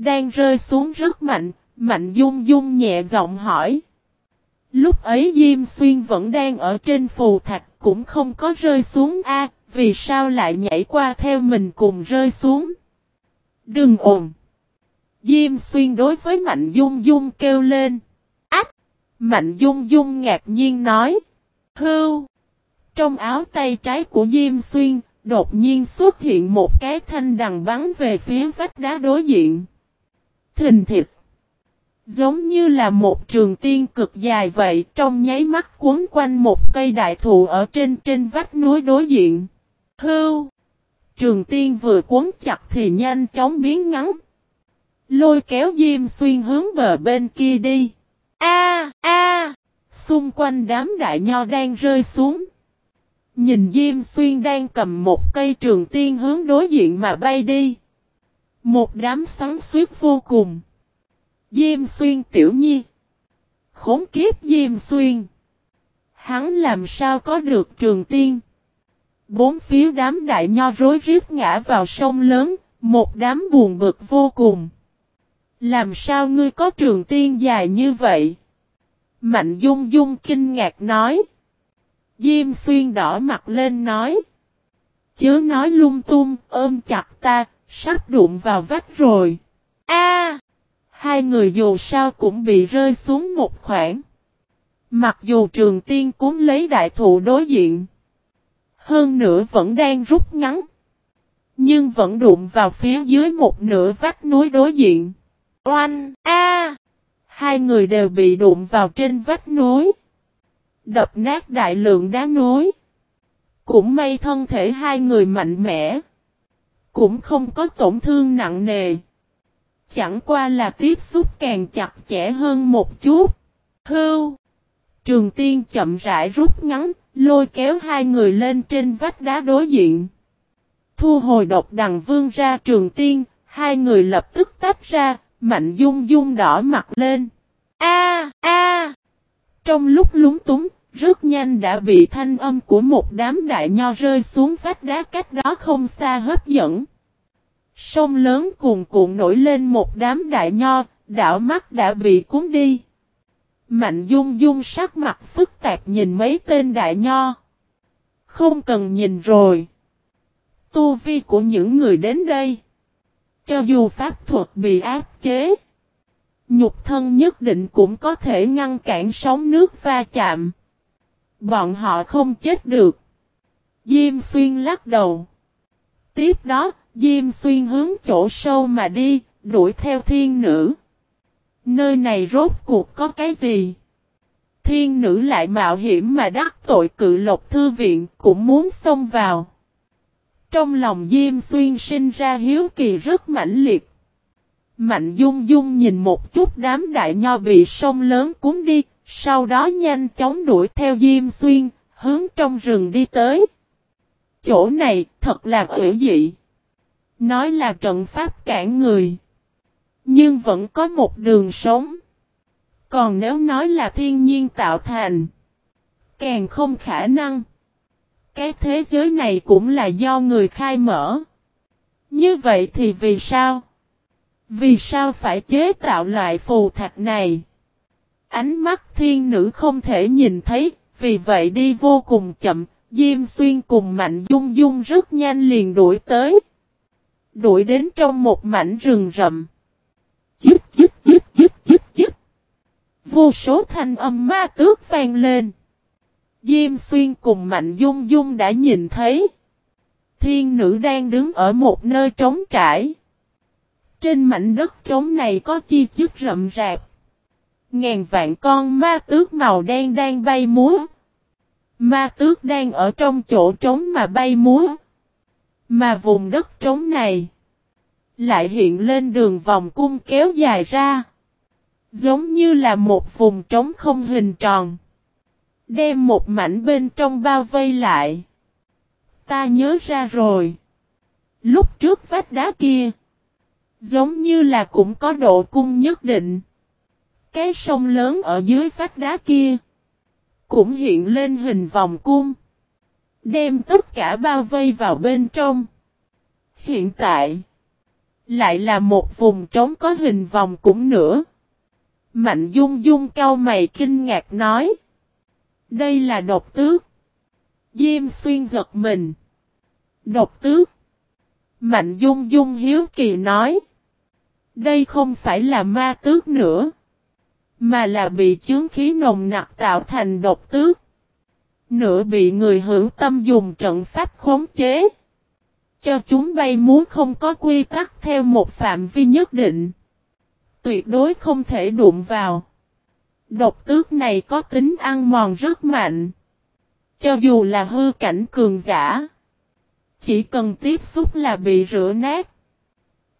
Đang rơi xuống rất mạnh, Mạnh Dung Dung nhẹ giọng hỏi. Lúc ấy Diêm Xuyên vẫn đang ở trên phù thạch cũng không có rơi xuống a vì sao lại nhảy qua theo mình cùng rơi xuống. Đừng ồn. Diêm Xuyên đối với Mạnh Dung Dung kêu lên. Ách! Mạnh Dung Dung ngạc nhiên nói. Hưu! Trong áo tay trái của Diêm Xuyên, đột nhiên xuất hiện một cái thanh đằng bắn về phía vách đá đối diện. Thình thịt! Giống như là một trường tiên cực dài vậy, trong nháy mắt cuốn quanh một cây đại thụ ở trên trên vách núi đối diện. Hưu! Trường tiên vừa cuốn chặt thì nhanh chóng biến ngắn. Lôi kéo Diêm Xuyên hướng bờ bên kia đi. A a! Xung quanh đám đại nho đang rơi xuống. Nhìn Diêm Xuyên đang cầm một cây trường tiên hướng đối diện mà bay đi. Một đám sắn suýt vô cùng. Diêm Xuyên tiểu nhi. Khốn kiếp Diêm Xuyên. Hắn làm sao có được trường tiên. Bốn phía đám đại nho rối riết ngã vào sông lớn, một đám buồn bực vô cùng. Làm sao ngươi có trường tiên dài như vậy? Mạnh Dung Dung kinh ngạc nói. Diêm xuyên đỏ mặt lên nói. Chớ nói lung tung, ôm chặt ta, sắp đụng vào vách rồi. A, Hai người dù sao cũng bị rơi xuống một khoảng. Mặc dù trường tiên cúng lấy đại thụ đối diện. Hơn nữa vẫn đang rút ngắn. Nhưng vẫn đụng vào phía dưới một nửa vách núi đối diện. Oanh! A! Hai người đều bị đụng vào trên vách núi. Đập nát đại lượng đá núi. Cũng may thân thể hai người mạnh mẽ. Cũng không có tổn thương nặng nề. Chẳng qua là tiếp xúc càng chặt chẽ hơn một chút. Hưu! Trường tiên chậm rãi rút ngắn, lôi kéo hai người lên trên vách đá đối diện. Thu hồi độc đằng vương ra trường tiên, hai người lập tức tách ra, mạnh dung dung đỏ mặt lên. A a Trong lúc lúng túng, rất nhanh đã bị thanh âm của một đám đại nho rơi xuống vách đá cách đó không xa hấp dẫn. Sông lớn cuồn cuộn nổi lên một đám đại nho, đảo mắt đã bị cuốn đi. Mạnh dung dung sắc mặt phức tạp nhìn mấy tên đại nho. Không cần nhìn rồi. Tu vi của những người đến đây. Cho dù pháp thuật bị áp chế. Nhục thân nhất định cũng có thể ngăn cản sóng nước va chạm. Bọn họ không chết được. Diêm xuyên lắc đầu. Tiếp đó, Diêm xuyên hướng chỗ sâu mà đi, đuổi theo thiên nữ. Nơi này rốt cuộc có cái gì? Thiên nữ lại mạo hiểm mà đắc tội cự lộc thư viện cũng muốn xông vào. Trong lòng Diêm Xuyên sinh ra hiếu kỳ rất mãnh liệt. Mạnh dung dung nhìn một chút đám đại nho bị sông lớn cuốn đi, sau đó nhanh chóng đuổi theo Diêm Xuyên, hướng trong rừng đi tới. Chỗ này thật là ủy dị. Nói là trận pháp cản người. Nhưng vẫn có một đường sống. Còn nếu nói là thiên nhiên tạo thành. Càng không khả năng. Cái thế giới này cũng là do người khai mở. Như vậy thì vì sao? Vì sao phải chế tạo loại phù thạch này? Ánh mắt thiên nữ không thể nhìn thấy, vì vậy đi vô cùng chậm, Diêm Xuyên cùng Mạnh Dung Dung rất nhanh liền đuổi tới. Đuổi đến trong một mảnh rừng rậm. Chíp chíp chíp chíp chíp chíp. Vô số thanh âm ma tước vang lên. Diêm xuyên cùng Mạnh Dung Dung đã nhìn thấy. Thiên nữ đang đứng ở một nơi trống trải. Trên mảnh đất trống này có chi chức rậm rạp. Ngàn vạn con ma tước màu đen đang bay múa. Ma tước đang ở trong chỗ trống mà bay múa. Mà vùng đất trống này lại hiện lên đường vòng cung kéo dài ra. Giống như là một vùng trống không hình tròn. Đem một mảnh bên trong bao vây lại. Ta nhớ ra rồi. Lúc trước vách đá kia. Giống như là cũng có độ cung nhất định. Cái sông lớn ở dưới vách đá kia. Cũng hiện lên hình vòng cung. Đem tất cả bao vây vào bên trong. Hiện tại. Lại là một vùng trống có hình vòng cũng nữa. Mạnh dung dung cau mày kinh ngạc nói. Đây là độc tước. Diêm xuyên giật mình. Độc tước. Mạnh dung dung hiếu kỳ nói. Đây không phải là ma tước nữa. Mà là bị chướng khí nồng nặc tạo thành độc tước. Nửa bị người hữu tâm dùng trận pháp khống chế. Cho chúng bay muốn không có quy tắc theo một phạm vi nhất định. Tuyệt đối không thể đụng vào. Độc tước này có tính ăn mòn rất mạnh. Cho dù là hư cảnh cường giả. Chỉ cần tiếp xúc là bị rửa nát.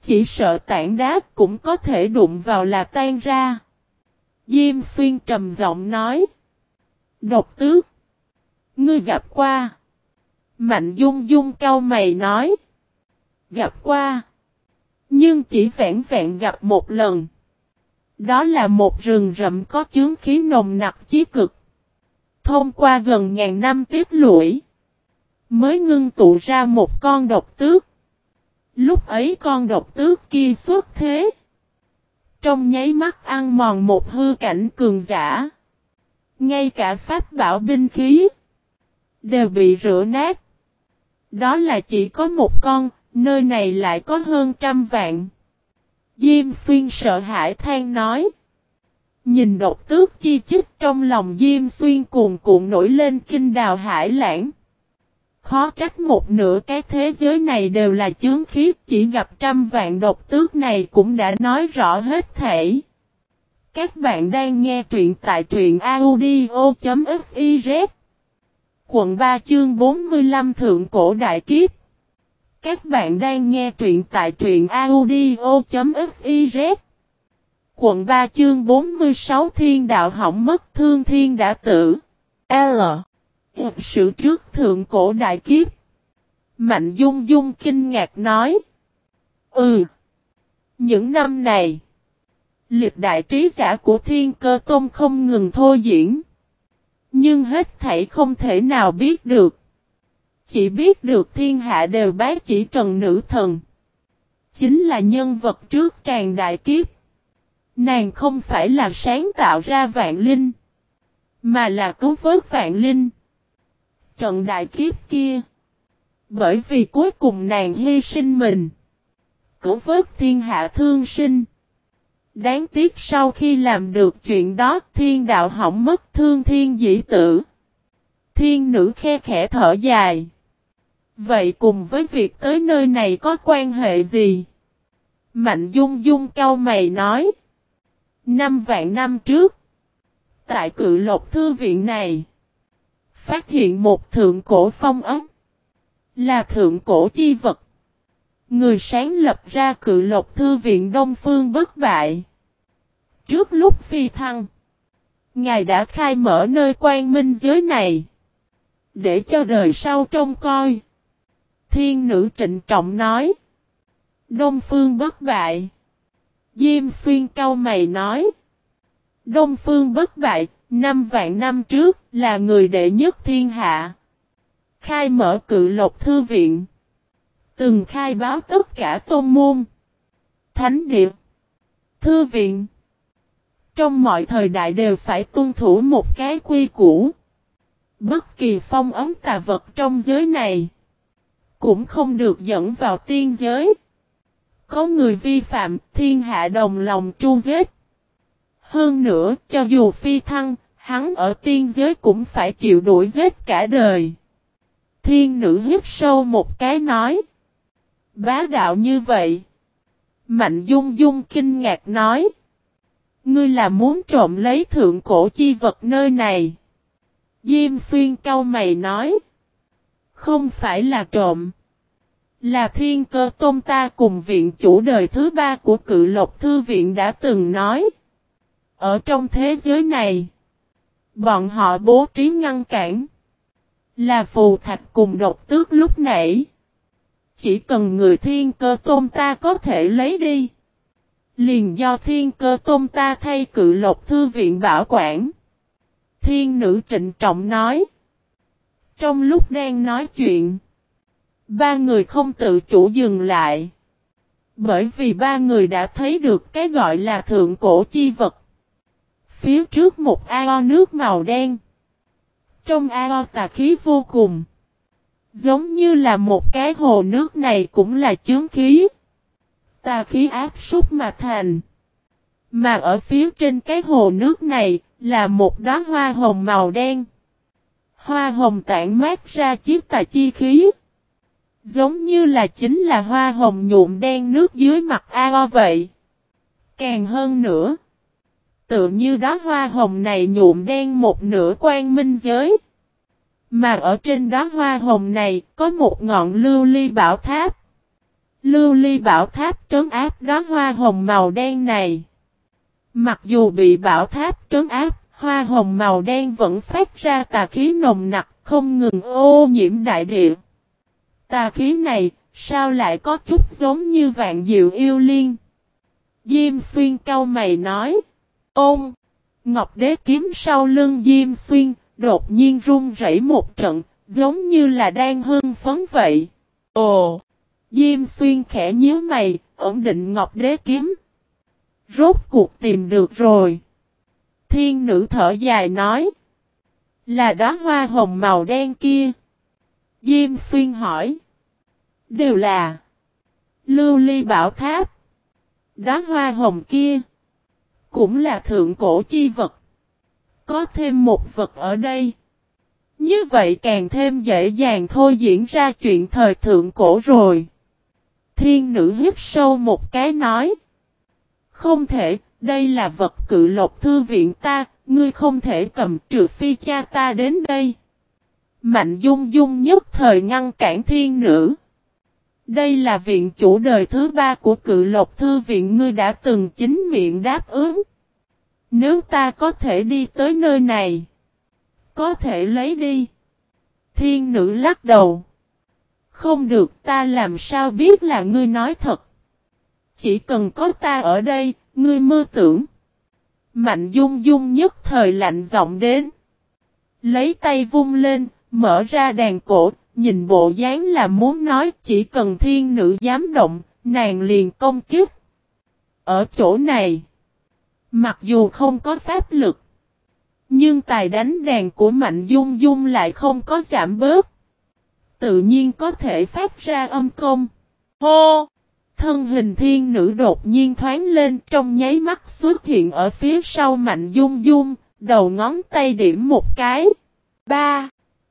Chỉ sợ tảng đá cũng có thể đụng vào là tan ra. Diêm xuyên trầm giọng nói. Độc tước. Ngươi gặp qua. Mạnh dung dung cao mày nói. Gặp qua. Nhưng chỉ vẹn vẹn gặp một lần. Đó là một rừng rậm có chướng khí nồng nặc chí cực. Thông qua gần ngàn năm tiết lũi. Mới ngưng tụ ra một con độc tước. Lúc ấy con độc tước kia xuất thế. Trong nháy mắt ăn mòn một hư cảnh cường giả. Ngay cả pháp bảo binh khí. Đều bị rửa nát. Đó là chỉ có một con, nơi này lại có hơn trăm vạn. Diêm xuyên sợ hãi than nói. Nhìn độc tước chi chích trong lòng Diêm xuyên cuồn cuộn nổi lên kinh đào hải lãng. Khó trách một nửa cái thế giới này đều là chướng khí chỉ gặp trăm vạn độc tước này cũng đã nói rõ hết thể. Các bạn đang nghe truyện tại truyện audio.fiz Quận 3 chương 45 Thượng Cổ Đại Kiếp. Các bạn đang nghe truyện tại truyện audio.fiz Quận 3 chương 46 Thiên Đạo Hỏng Mất Thương Thiên Đã Tử. L. Sự trước Thượng Cổ Đại Kiếp Mạnh Dung Dung kinh ngạc nói Ừ Những năm này Liệt đại trí giả của Thiên Cơ Tôn không ngừng thôi diễn nhưng hết thảy không thể nào biết được. Chỉ biết được thiên hạ đều bái chỉ trần nữ thần. Chính là nhân vật trước tràn đại kiếp. Nàng không phải là sáng tạo ra vạn linh. Mà là cứu vớt vạn linh. Trận đại kiếp kia. Bởi vì cuối cùng nàng hy sinh mình. Cứu vớt thiên hạ thương sinh. Đáng tiếc sau khi làm được chuyện đó, thiên đạo hỏng mất thương thiên dĩ tử. Thiên nữ khe khẽ thở dài. Vậy cùng với việc tới nơi này có quan hệ gì? Mạnh dung dung cao mày nói. Năm vạn năm trước. Tại cự lộc thư viện này. Phát hiện một thượng cổ phong ấm. Là thượng cổ chi vật. Người sáng lập ra cự lộc thư viện Đông Phương bất bại. Trước lúc phi thăng, Ngài đã khai mở nơi quan minh giới này. Để cho đời sau trông coi. Thiên nữ trịnh trọng nói. Đông Phương bất bại. Diêm xuyên cao mày nói. Đông Phương bất bại, năm vạn năm trước, là người đệ nhất thiên hạ. Khai mở cự lộc thư viện. Từng khai báo tất cả tôn môn. Thánh địa. Thư viện. Trong mọi thời đại đều phải tuân thủ một cái quy củ. Bất kỳ phong ấm tà vật trong giới này. Cũng không được dẫn vào tiên giới. Có người vi phạm, thiên hạ đồng lòng tru giết. Hơn nữa, cho dù phi thăng, hắn ở tiên giới cũng phải chịu đuổi giết cả đời. Thiên nữ hít sâu một cái nói. Bá đạo như vậy. Mạnh dung dung kinh ngạc nói. Ngươi là muốn trộm lấy thượng cổ chi vật nơi này. Diêm xuyên cau mày nói. Không phải là trộm. Là thiên cơ tôn ta cùng viện chủ đời thứ ba của cự lộc thư viện đã từng nói. Ở trong thế giới này. Bọn họ bố trí ngăn cản. Là phù thạch cùng độc tước lúc nãy. Chỉ cần người thiên cơ tôm ta có thể lấy đi. Liền do thiên cơ tôm ta thay cự lộc thư viện bảo quản. Thiên nữ trịnh trọng nói. Trong lúc đang nói chuyện. Ba người không tự chủ dừng lại. Bởi vì ba người đã thấy được cái gọi là thượng cổ chi vật. Phía trước một ao nước màu đen. Trong ao tà khí vô cùng. Giống như là một cái hồ nước này cũng là chướng khí. Tà khí áp súc mà thành. Mà ở phía trên cái hồ nước này là một đóa hoa hồng màu đen. Hoa hồng tản mát ra chiếc tà chi khí. Giống như là chính là hoa hồng nhuộm đen nước dưới mặt ao vậy. Càng hơn nữa. Tự như đó hoa hồng này nhuộm đen một nửa quan minh giới. Mà ở trên đó hoa hồng này có một ngọn lưu ly bảo tháp. Lưu ly bảo tháp trấn áp đó hoa hồng màu đen này. Mặc dù bị bảo tháp trấn áp, hoa hồng màu đen vẫn phát ra tà khí nồng nặc, không ngừng ô nhiễm đại địa. Tà khí này, sao lại có chút giống như vạn diệu yêu liên? Diêm xuyên cau mày nói. Ôm! Ngọc đế kiếm sau lưng Diêm xuyên, đột nhiên run rẩy một trận, giống như là đang hưng phấn vậy. Ồ! Diêm xuyên khẽ nhíu mày, ổn định Ngọc đế kiếm. Rốt cuộc tìm được rồi. Thiên nữ thở dài nói. Là đó hoa hồng màu đen kia. Diêm xuyên hỏi. Đều là. Lưu ly bảo tháp. Đó hoa hồng kia. Cũng là thượng cổ chi vật. Có thêm một vật ở đây. Như vậy càng thêm dễ dàng thôi diễn ra chuyện thời thượng cổ rồi. Thiên nữ hít sâu một cái nói. Không thể, đây là vật cự lộc thư viện ta, ngươi không thể cầm trừ phi cha ta đến đây. Mạnh dung dung nhất thời ngăn cản thiên nữ. Đây là viện chủ đời thứ ba của cự lộc thư viện ngươi đã từng chính miệng đáp ứng. Nếu ta có thể đi tới nơi này, có thể lấy đi. Thiên nữ lắc đầu. Không được ta làm sao biết là ngươi nói thật. Chỉ cần có ta ở đây, ngươi mơ tưởng. Mạnh dung dung nhất thời lạnh giọng đến. Lấy tay vung lên, mở ra đàn cổ, nhìn bộ dáng là muốn nói chỉ cần thiên nữ dám động, nàng liền công kiếp. Ở chỗ này, mặc dù không có pháp lực, nhưng tài đánh đàn của Mạnh Dung Dung lại không có giảm bớt. Tự nhiên có thể phát ra âm công. Hô! Thân hình thiên nữ đột nhiên thoáng lên trong nháy mắt xuất hiện ở phía sau Mạnh Dung Dung, đầu ngón tay điểm một cái. Ba!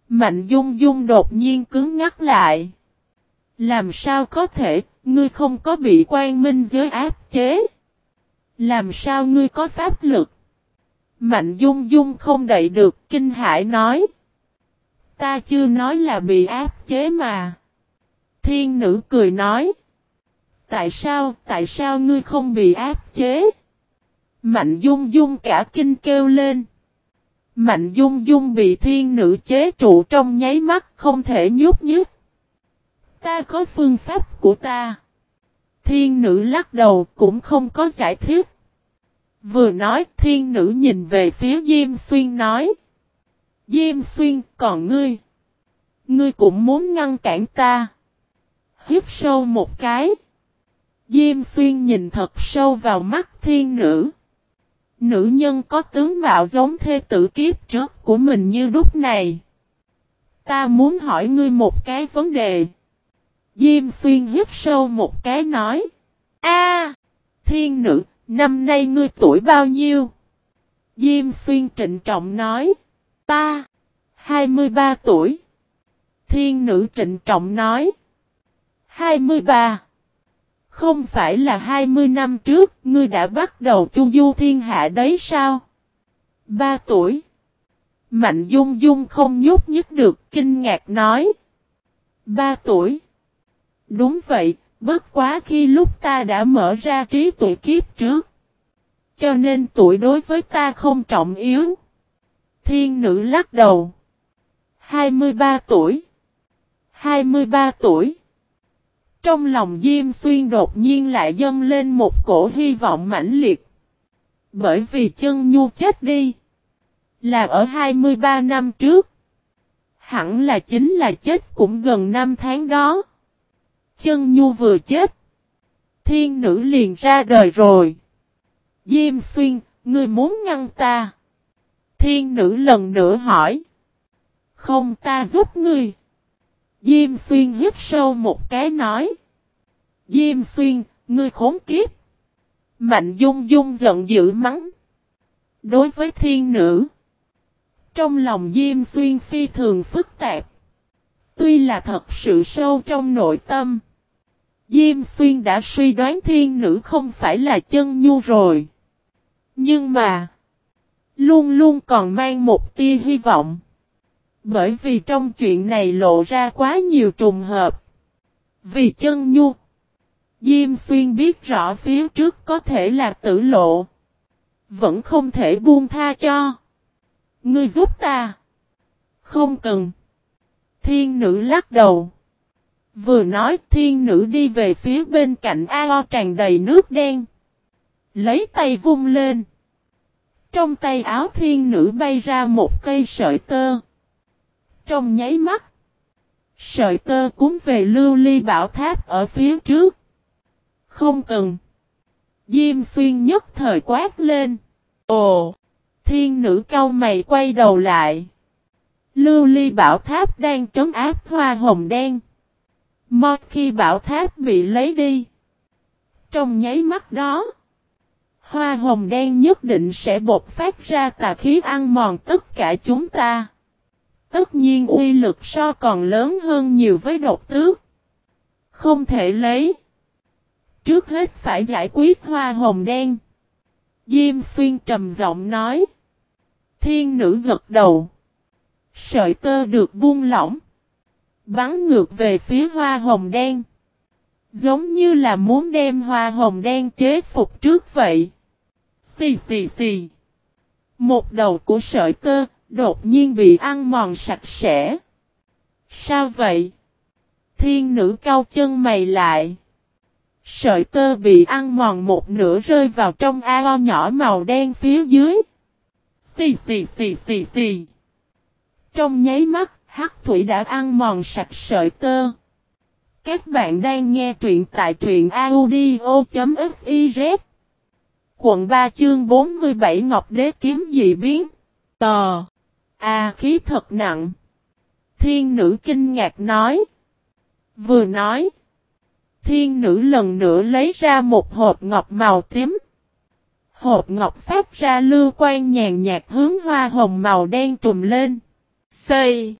Mạnh Dung Dung đột nhiên cứng ngắt lại. Làm sao có thể, ngươi không có bị quan minh giới áp chế? Làm sao ngươi có pháp lực? Mạnh Dung Dung không đậy được, kinh hải nói. Ta chưa nói là bị áp chế mà. Thiên nữ cười nói. Tại sao, tại sao ngươi không bị áp chế? Mạnh dung dung cả kinh kêu lên. Mạnh dung dung bị thiên nữ chế trụ trong nháy mắt không thể nhúc nhích. Ta có phương pháp của ta. Thiên nữ lắc đầu cũng không có giải thích. Vừa nói, thiên nữ nhìn về phía Diêm Xuyên nói. Diêm Xuyên, còn ngươi. Ngươi cũng muốn ngăn cản ta. Hiếp sâu một cái. Diêm xuyên nhìn thật sâu vào mắt thiên nữ. Nữ nhân có tướng mạo giống thê tử kiếp trước của mình như lúc này. Ta muốn hỏi ngươi một cái vấn đề. Diêm xuyên hít sâu một cái nói. A, thiên nữ, năm nay ngươi tuổi bao nhiêu? Diêm xuyên trịnh trọng nói. Ta, 23 tuổi. Thiên nữ trịnh trọng nói. 23. Không phải là 20 năm trước, ngươi đã bắt đầu chu du thiên hạ đấy sao? 3 tuổi. Mạnh dung dung không nhúc nhích được, kinh ngạc nói. 3 tuổi. Đúng vậy, bất quá khi lúc ta đã mở ra trí tuệ kiếp trước. Cho nên tuổi đối với ta không trọng yếu. Thiên nữ lắc đầu. 23 tuổi. 23 tuổi. Trong lòng Diêm Xuyên đột nhiên lại dâng lên một cổ hy vọng mãnh liệt. Bởi vì chân nhu chết đi. Là ở 23 năm trước. Hẳn là chính là chết cũng gần năm tháng đó. Chân nhu vừa chết. thiên nữ liền ra đời rồi. Diêm xuyên, ngươi muốn ngăn ta. Thiên nữ lần nữa hỏi. Không ta giúp ngươi. Diêm xuyên hít sâu một cái nói. Diêm xuyên, ngươi khốn kiếp. Mạnh dung dung giận dữ mắng. Đối với thiên nữ. Trong lòng Diêm xuyên phi thường phức tạp. Tuy là thật sự sâu trong nội tâm. Diêm xuyên đã suy đoán thiên nữ không phải là chân nhu rồi. Nhưng mà. Luôn luôn còn mang một tia hy vọng. Bởi vì trong chuyện này lộ ra quá nhiều trùng hợp. Vì chân nhu. Diêm xuyên biết rõ phía trước có thể là tử lộ. Vẫn không thể buông tha cho. Ngươi giúp ta. Không cần. Thiên nữ lắc đầu. Vừa nói thiên nữ đi về phía bên cạnh ao tràn đầy nước đen. Lấy tay vung lên. Trong tay áo thiên nữ bay ra một cây sợi tơ. Trong nháy mắt. Sợi tơ cuốn về lưu ly bảo tháp ở phía trước. Không cần. Diêm xuyên nhất thời quát lên. Ồ! Thiên nữ cao mày quay đầu lại. Lưu ly bảo tháp đang trấn áp hoa hồng đen. Một khi bảo tháp bị lấy đi. Trong nháy mắt đó. Hoa hồng đen nhất định sẽ bột phát ra tà khí ăn mòn tất cả chúng ta. Tất nhiên uy lực so còn lớn hơn nhiều với độc tước. Không thể lấy. Trước hết phải giải quyết hoa hồng đen. Diêm xuyên trầm giọng nói. Thiên nữ gật đầu. Sợi tơ được buông lỏng. Bắn ngược về phía hoa hồng đen. Giống như là muốn đem hoa hồng đen chế phục trước vậy. Xì xì xì. Một đầu của sợi tơ đột nhiên bị ăn mòn sạch sẽ. Sao vậy? Thiên nữ cao chân mày lại. Sợi tơ bị ăn mòn một nửa rơi vào trong ao nhỏ màu đen phía dưới. Xì xì xì xì xì. Trong nháy mắt, hắc thủy đã ăn mòn sạch sợi tơ. Các bạn đang nghe truyện tại truyện audio.fiz. Quận 3 chương 47 Ngọc Đế kiếm dị biến. Tò. À khí thật nặng. Thiên nữ kinh ngạc nói. Vừa nói. Thiên nữ lần nữa lấy ra một hộp ngọc màu tím. Hộp ngọc phát ra lưu quan nhàn nhạt hướng hoa hồng màu đen trùm lên. Xây.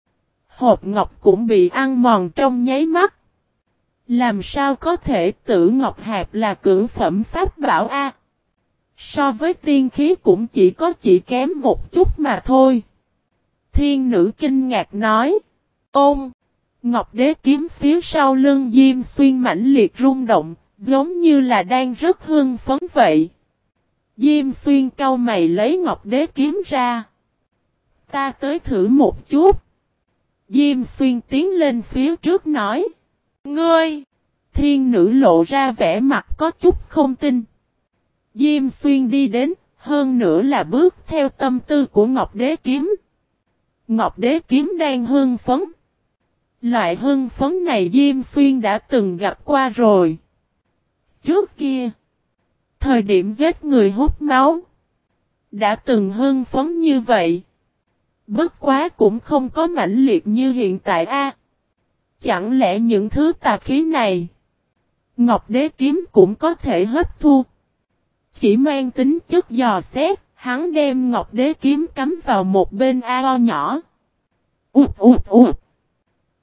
Hộp ngọc cũng bị ăn mòn trong nháy mắt. Làm sao có thể tử ngọc hạt là cưỡng phẩm pháp bảo A. So với tiên khí cũng chỉ có chỉ kém một chút mà thôi. Thiên nữ kinh ngạc nói. Ôm. Ngọc đế kiếm phía sau lưng Diêm Xuyên mãnh liệt rung động, giống như là đang rất hưng phấn vậy. Diêm Xuyên cau mày lấy Ngọc đế kiếm ra. Ta tới thử một chút. Diêm Xuyên tiến lên phía trước nói. Ngươi! Thiên nữ lộ ra vẻ mặt có chút không tin. Diêm Xuyên đi đến, hơn nữa là bước theo tâm tư của Ngọc Đế Kiếm. Ngọc Đế Kiếm đang hưng phấn. Loại hưng phấn này Diêm Xuyên đã từng gặp qua rồi. Trước kia, thời điểm giết người hút máu, đã từng hưng phấn như vậy. Bất quá cũng không có mãnh liệt như hiện tại a. Chẳng lẽ những thứ tà khí này, Ngọc Đế Kiếm cũng có thể hấp thu. Chỉ mang tính chất dò xét, hắn đem Ngọc Đế Kiếm cắm vào một bên ao nhỏ. Ụt ụt ụt.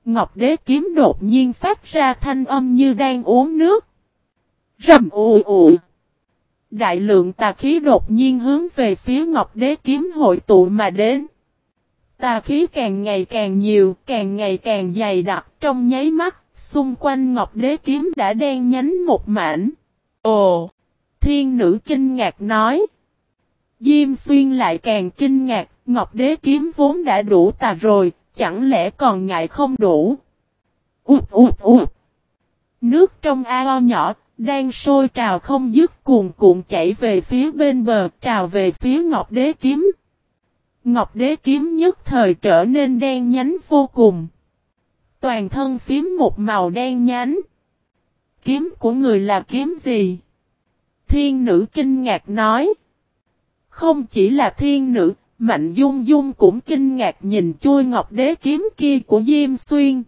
Ngọc Đế Kiếm đột nhiên phát ra thanh âm như đang uống nước. Rầm ù ù. Đại lượng tà khí đột nhiên hướng về phía Ngọc Đế Kiếm hội tụ mà đến. Tà khí càng ngày càng nhiều, càng ngày càng dày đặc trong nháy mắt, xung quanh Ngọc Đế Kiếm đã đen nhánh một mảnh. Ồ! Thiên nữ kinh ngạc nói. Diêm xuyên lại càng kinh ngạc, Ngọc Đế Kiếm vốn đã đủ tà rồi, chẳng lẽ còn ngại không đủ? Ụt ụt ụt! Nước trong ao nhỏ, đang sôi trào không dứt cuồn cuộn chảy về phía bên bờ, trào về phía Ngọc Đế Kiếm. Ngọc đế kiếm nhất thời trở nên đen nhánh vô cùng. Toàn thân phím một màu đen nhánh. kiếm của người là kiếm gì? Thiên nữ kinh ngạc nói. Không chỉ là thiên nữ, Mạnh Dung Dung cũng kinh ngạc nhìn chui ngọc đế kiếm kia của Diêm Xuyên.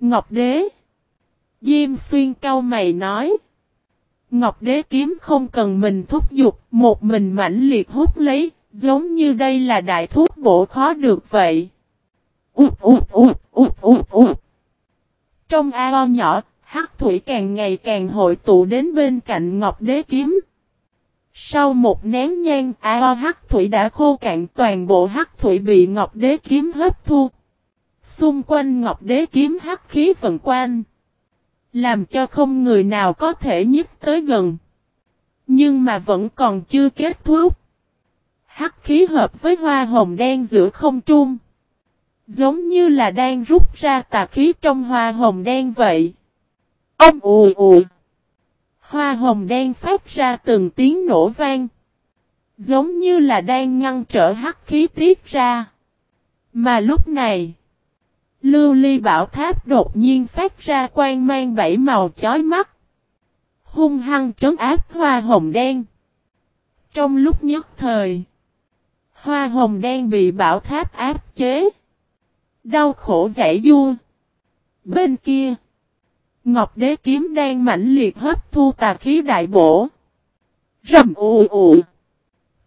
Ngọc đế. Diêm Xuyên cau mày nói. Ngọc đế kiếm không cần mình thúc giục, một mình mãnh liệt hút lấy, giống như đây là đại thuốc bổ khó được vậy. Ụt ụt ụt ụt ụt ụt. Trong ao nhỏ, hắc thủy càng ngày càng hội tụ đến bên cạnh ngọc đế kiếm. Sau một nén nhang, ao hắc thủy đã khô cạn toàn bộ hắc thủy bị ngọc đế kiếm hấp thu. Xung quanh ngọc đế kiếm hắc khí vận quanh. Làm cho không người nào có thể nhích tới gần. Nhưng mà vẫn còn chưa kết thúc. Hắc khí hợp với hoa hồng đen giữa không trung. Giống như là đang rút ra tà khí trong hoa hồng đen vậy. Ông ùi ùi. Hoa hồng đen phát ra từng tiếng nổ vang. Giống như là đang ngăn trở hắc khí tiết ra. Mà lúc này, lưu ly bảo tháp đột nhiên phát ra quang mang bảy màu chói mắt. Hung hăng trấn áp hoa hồng đen. Trong lúc nhất thời, hoa hồng đen bị bảo tháp áp chế. Đau khổ giải vua. Bên kia, Ngọc đế kiếm đang mãnh liệt hấp thu tà khí đại bổ. Rầm ù ù.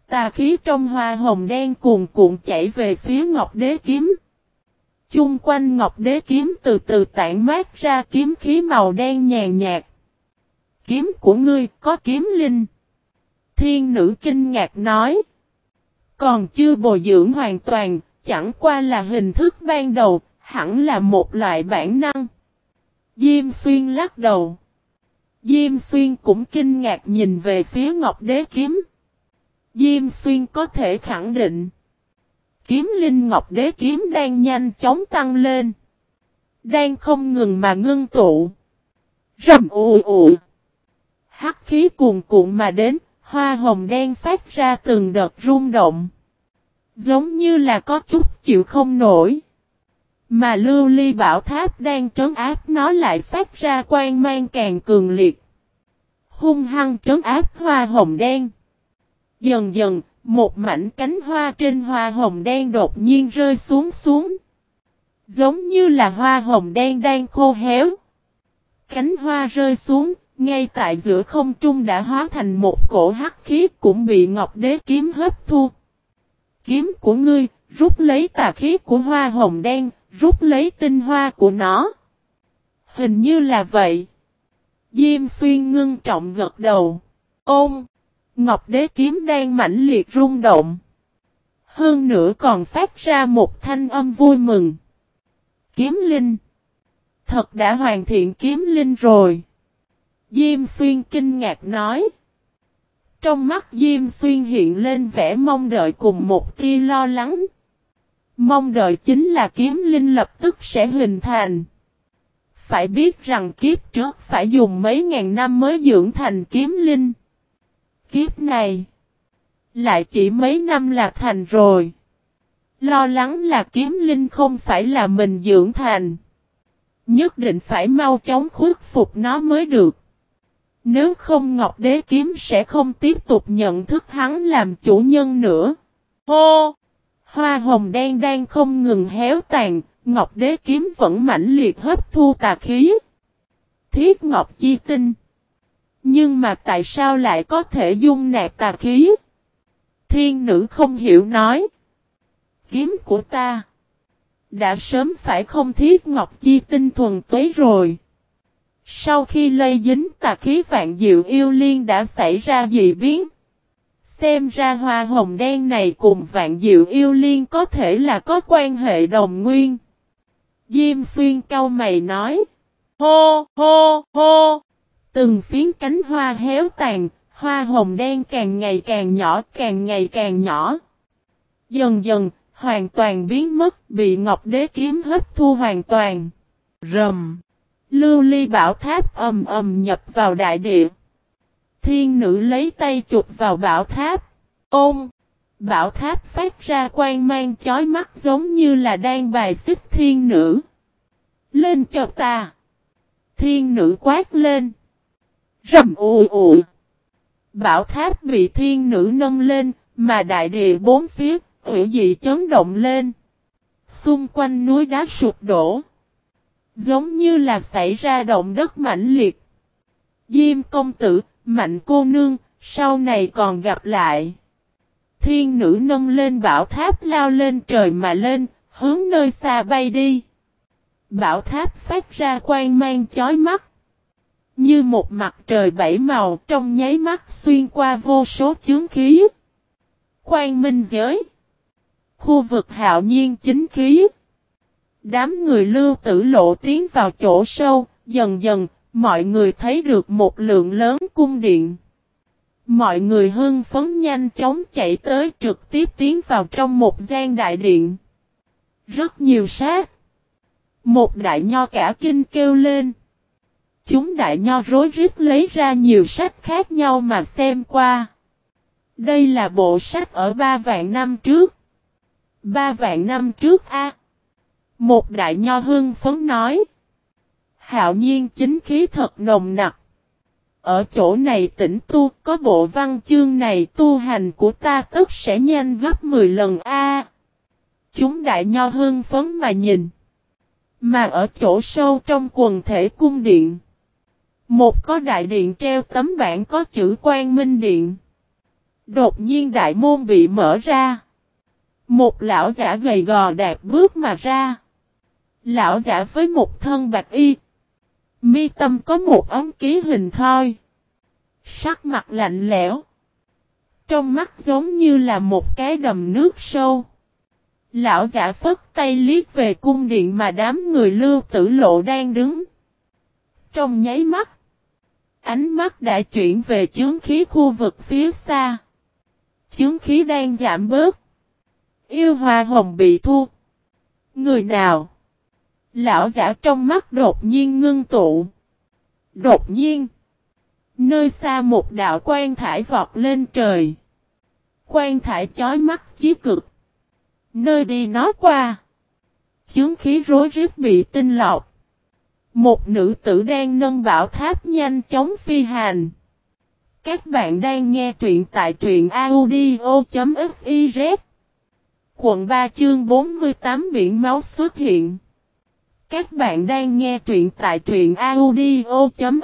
Tà khí trong hoa hồng đen cuồn cuộn chảy về phía Ngọc đế kiếm. Chung quanh Ngọc đế kiếm từ từ tản mát ra kiếm khí màu đen nhàn nhạt. Kiếm của ngươi có kiếm linh. Thiên nữ kinh ngạc nói. Còn chưa bồi dưỡng hoàn toàn, chẳng qua là hình thức ban đầu, hẳn là một loại bản năng. Diêm xuyên lắc đầu. Diêm xuyên cũng kinh ngạc nhìn về phía ngọc đế kiếm. Diêm xuyên có thể khẳng định. Kiếm linh ngọc đế kiếm đang nhanh chóng tăng lên. Đang không ngừng mà ngưng tụ. Rầm ụ ụ. Hắc khí cuồn cuộn mà đến, hoa hồng đen phát ra từng đợt rung động. Giống như là có chút chịu không nổi. Mà lưu ly bảo tháp đang trấn áp nó lại phát ra quang mang càng cường liệt. Hung hăng trấn áp hoa hồng đen. Dần dần, một mảnh cánh hoa trên hoa hồng đen đột nhiên rơi xuống xuống. Giống như là hoa hồng đen đang khô héo. Cánh hoa rơi xuống, ngay tại giữa không trung đã hóa thành một cổ hắc khí cũng bị Ngọc Đế kiếm hấp thu. Kiếm của ngươi, rút lấy tà khí của hoa hồng đen, rút lấy tinh hoa của nó. Hình như là vậy. Diêm xuyên ngưng trọng gật đầu. Ôm! Ngọc đế kiếm đang mãnh liệt rung động. Hơn nữa còn phát ra một thanh âm vui mừng. Kiếm linh! Thật đã hoàn thiện kiếm linh rồi. Diêm xuyên kinh ngạc nói. Trong mắt Diêm xuyên hiện lên vẻ mong đợi cùng một tia lo lắng. Mong đợi chính là kiếm linh lập tức sẽ hình thành. Phải biết rằng kiếp trước phải dùng mấy ngàn năm mới dưỡng thành kiếm linh. Kiếp này lại chỉ mấy năm là thành rồi. Lo lắng là kiếm linh không phải là mình dưỡng thành. Nhất định phải mau chóng khuất phục nó mới được. Nếu không Ngọc Đế Kiếm sẽ không tiếp tục nhận thức hắn làm chủ nhân nữa. Hô! Hoa hồng đen đang không ngừng héo tàn, Ngọc Đế Kiếm vẫn mãnh liệt hấp thu tà khí. Thiết Ngọc Chi Tinh Nhưng mà tại sao lại có thể dung nạp tà khí? Thiên nữ không hiểu nói. Kiếm của ta đã sớm phải không thiết Ngọc Chi Tinh thuần tuế rồi. Sau khi lây dính tà khí vạn diệu yêu liên đã xảy ra dị biến. Xem ra hoa hồng đen này cùng vạn diệu yêu liên có thể là có quan hệ đồng nguyên. Diêm xuyên cau mày nói. Hô, hô, hô. Từng phiến cánh hoa héo tàn, hoa hồng đen càng ngày càng nhỏ, càng ngày càng nhỏ. Dần dần, hoàn toàn biến mất, bị Ngọc Đế kiếm hấp thu hoàn toàn. Rầm. Lưu ly bảo tháp ầm ầm nhập vào đại địa. Thiên nữ lấy tay chụp vào bảo tháp. Ôm! Bảo tháp phát ra quang mang chói mắt giống như là đang bài xích thiên nữ. Lên cho ta! Thiên nữ quát lên. Rầm ù ù. Bảo tháp bị thiên nữ nâng lên, mà đại địa bốn phía, hữu dị chấn động lên. Xung quanh núi đá sụp đổ. Giống như là xảy ra động đất mãnh liệt. Diêm công tử, mạnh cô nương, sau này còn gặp lại. Thiên nữ nâng lên bảo tháp lao lên trời mà lên, hướng nơi xa bay đi. Bảo tháp phát ra quang mang chói mắt. Như một mặt trời bảy màu trong nháy mắt xuyên qua vô số chướng khí. Quang minh giới. Khu vực hạo nhiên chính khí. Đám người lưu tử lộ tiến vào chỗ sâu, dần dần, mọi người thấy được một lượng lớn cung điện. Mọi người hưng phấn nhanh chóng chạy tới trực tiếp tiến vào trong một gian đại điện. Rất nhiều sát. Một đại nho cả kinh kêu lên. Chúng đại nho rối rít lấy ra nhiều sách khác nhau mà xem qua. Đây là bộ sách ở ba vạn năm trước. Ba vạn năm trước a Một đại nho hưng phấn nói. Hạo nhiên chính khí thật nồng nặc. Ở chỗ này tỉnh tu, có bộ văn chương này tu hành của ta tức sẽ nhanh gấp 10 lần a. chúng đại nho hưng phấn mà nhìn. Mà ở chỗ sâu trong quần thể cung điện. Một có đại điện treo tấm bảng có chữ quan minh điện. Đột nhiên đại môn bị mở ra. Một lão giả gầy gò đạp bước mà ra. Lão giả với một thân bạch y. Mi tâm có một ống ký hình thoi. Sắc mặt lạnh lẽo. Trong mắt giống như là một cái đầm nước sâu. Lão giả phất tay liếc về cung điện mà đám người lưu tử lộ đang đứng. Trong nháy mắt. Ánh mắt đã chuyển về chướng khí khu vực phía xa. Chướng khí đang giảm bớt. Yêu hoa hồng bị thu. Người nào? Lão giả trong mắt đột nhiên ngưng tụ. Đột nhiên. Nơi xa một đạo quan thải vọt lên trời. Quan thải chói mắt chí cực. Nơi đi nó qua. Chướng khí rối rít bị tinh lọc. Một nữ tử đang nâng bảo tháp nhanh chóng phi hành. Các bạn đang nghe truyện tại truyện audio.fif. Quận 3 chương 48 biển máu xuất hiện. Các bạn đang nghe truyện tại truyện audio.fiz.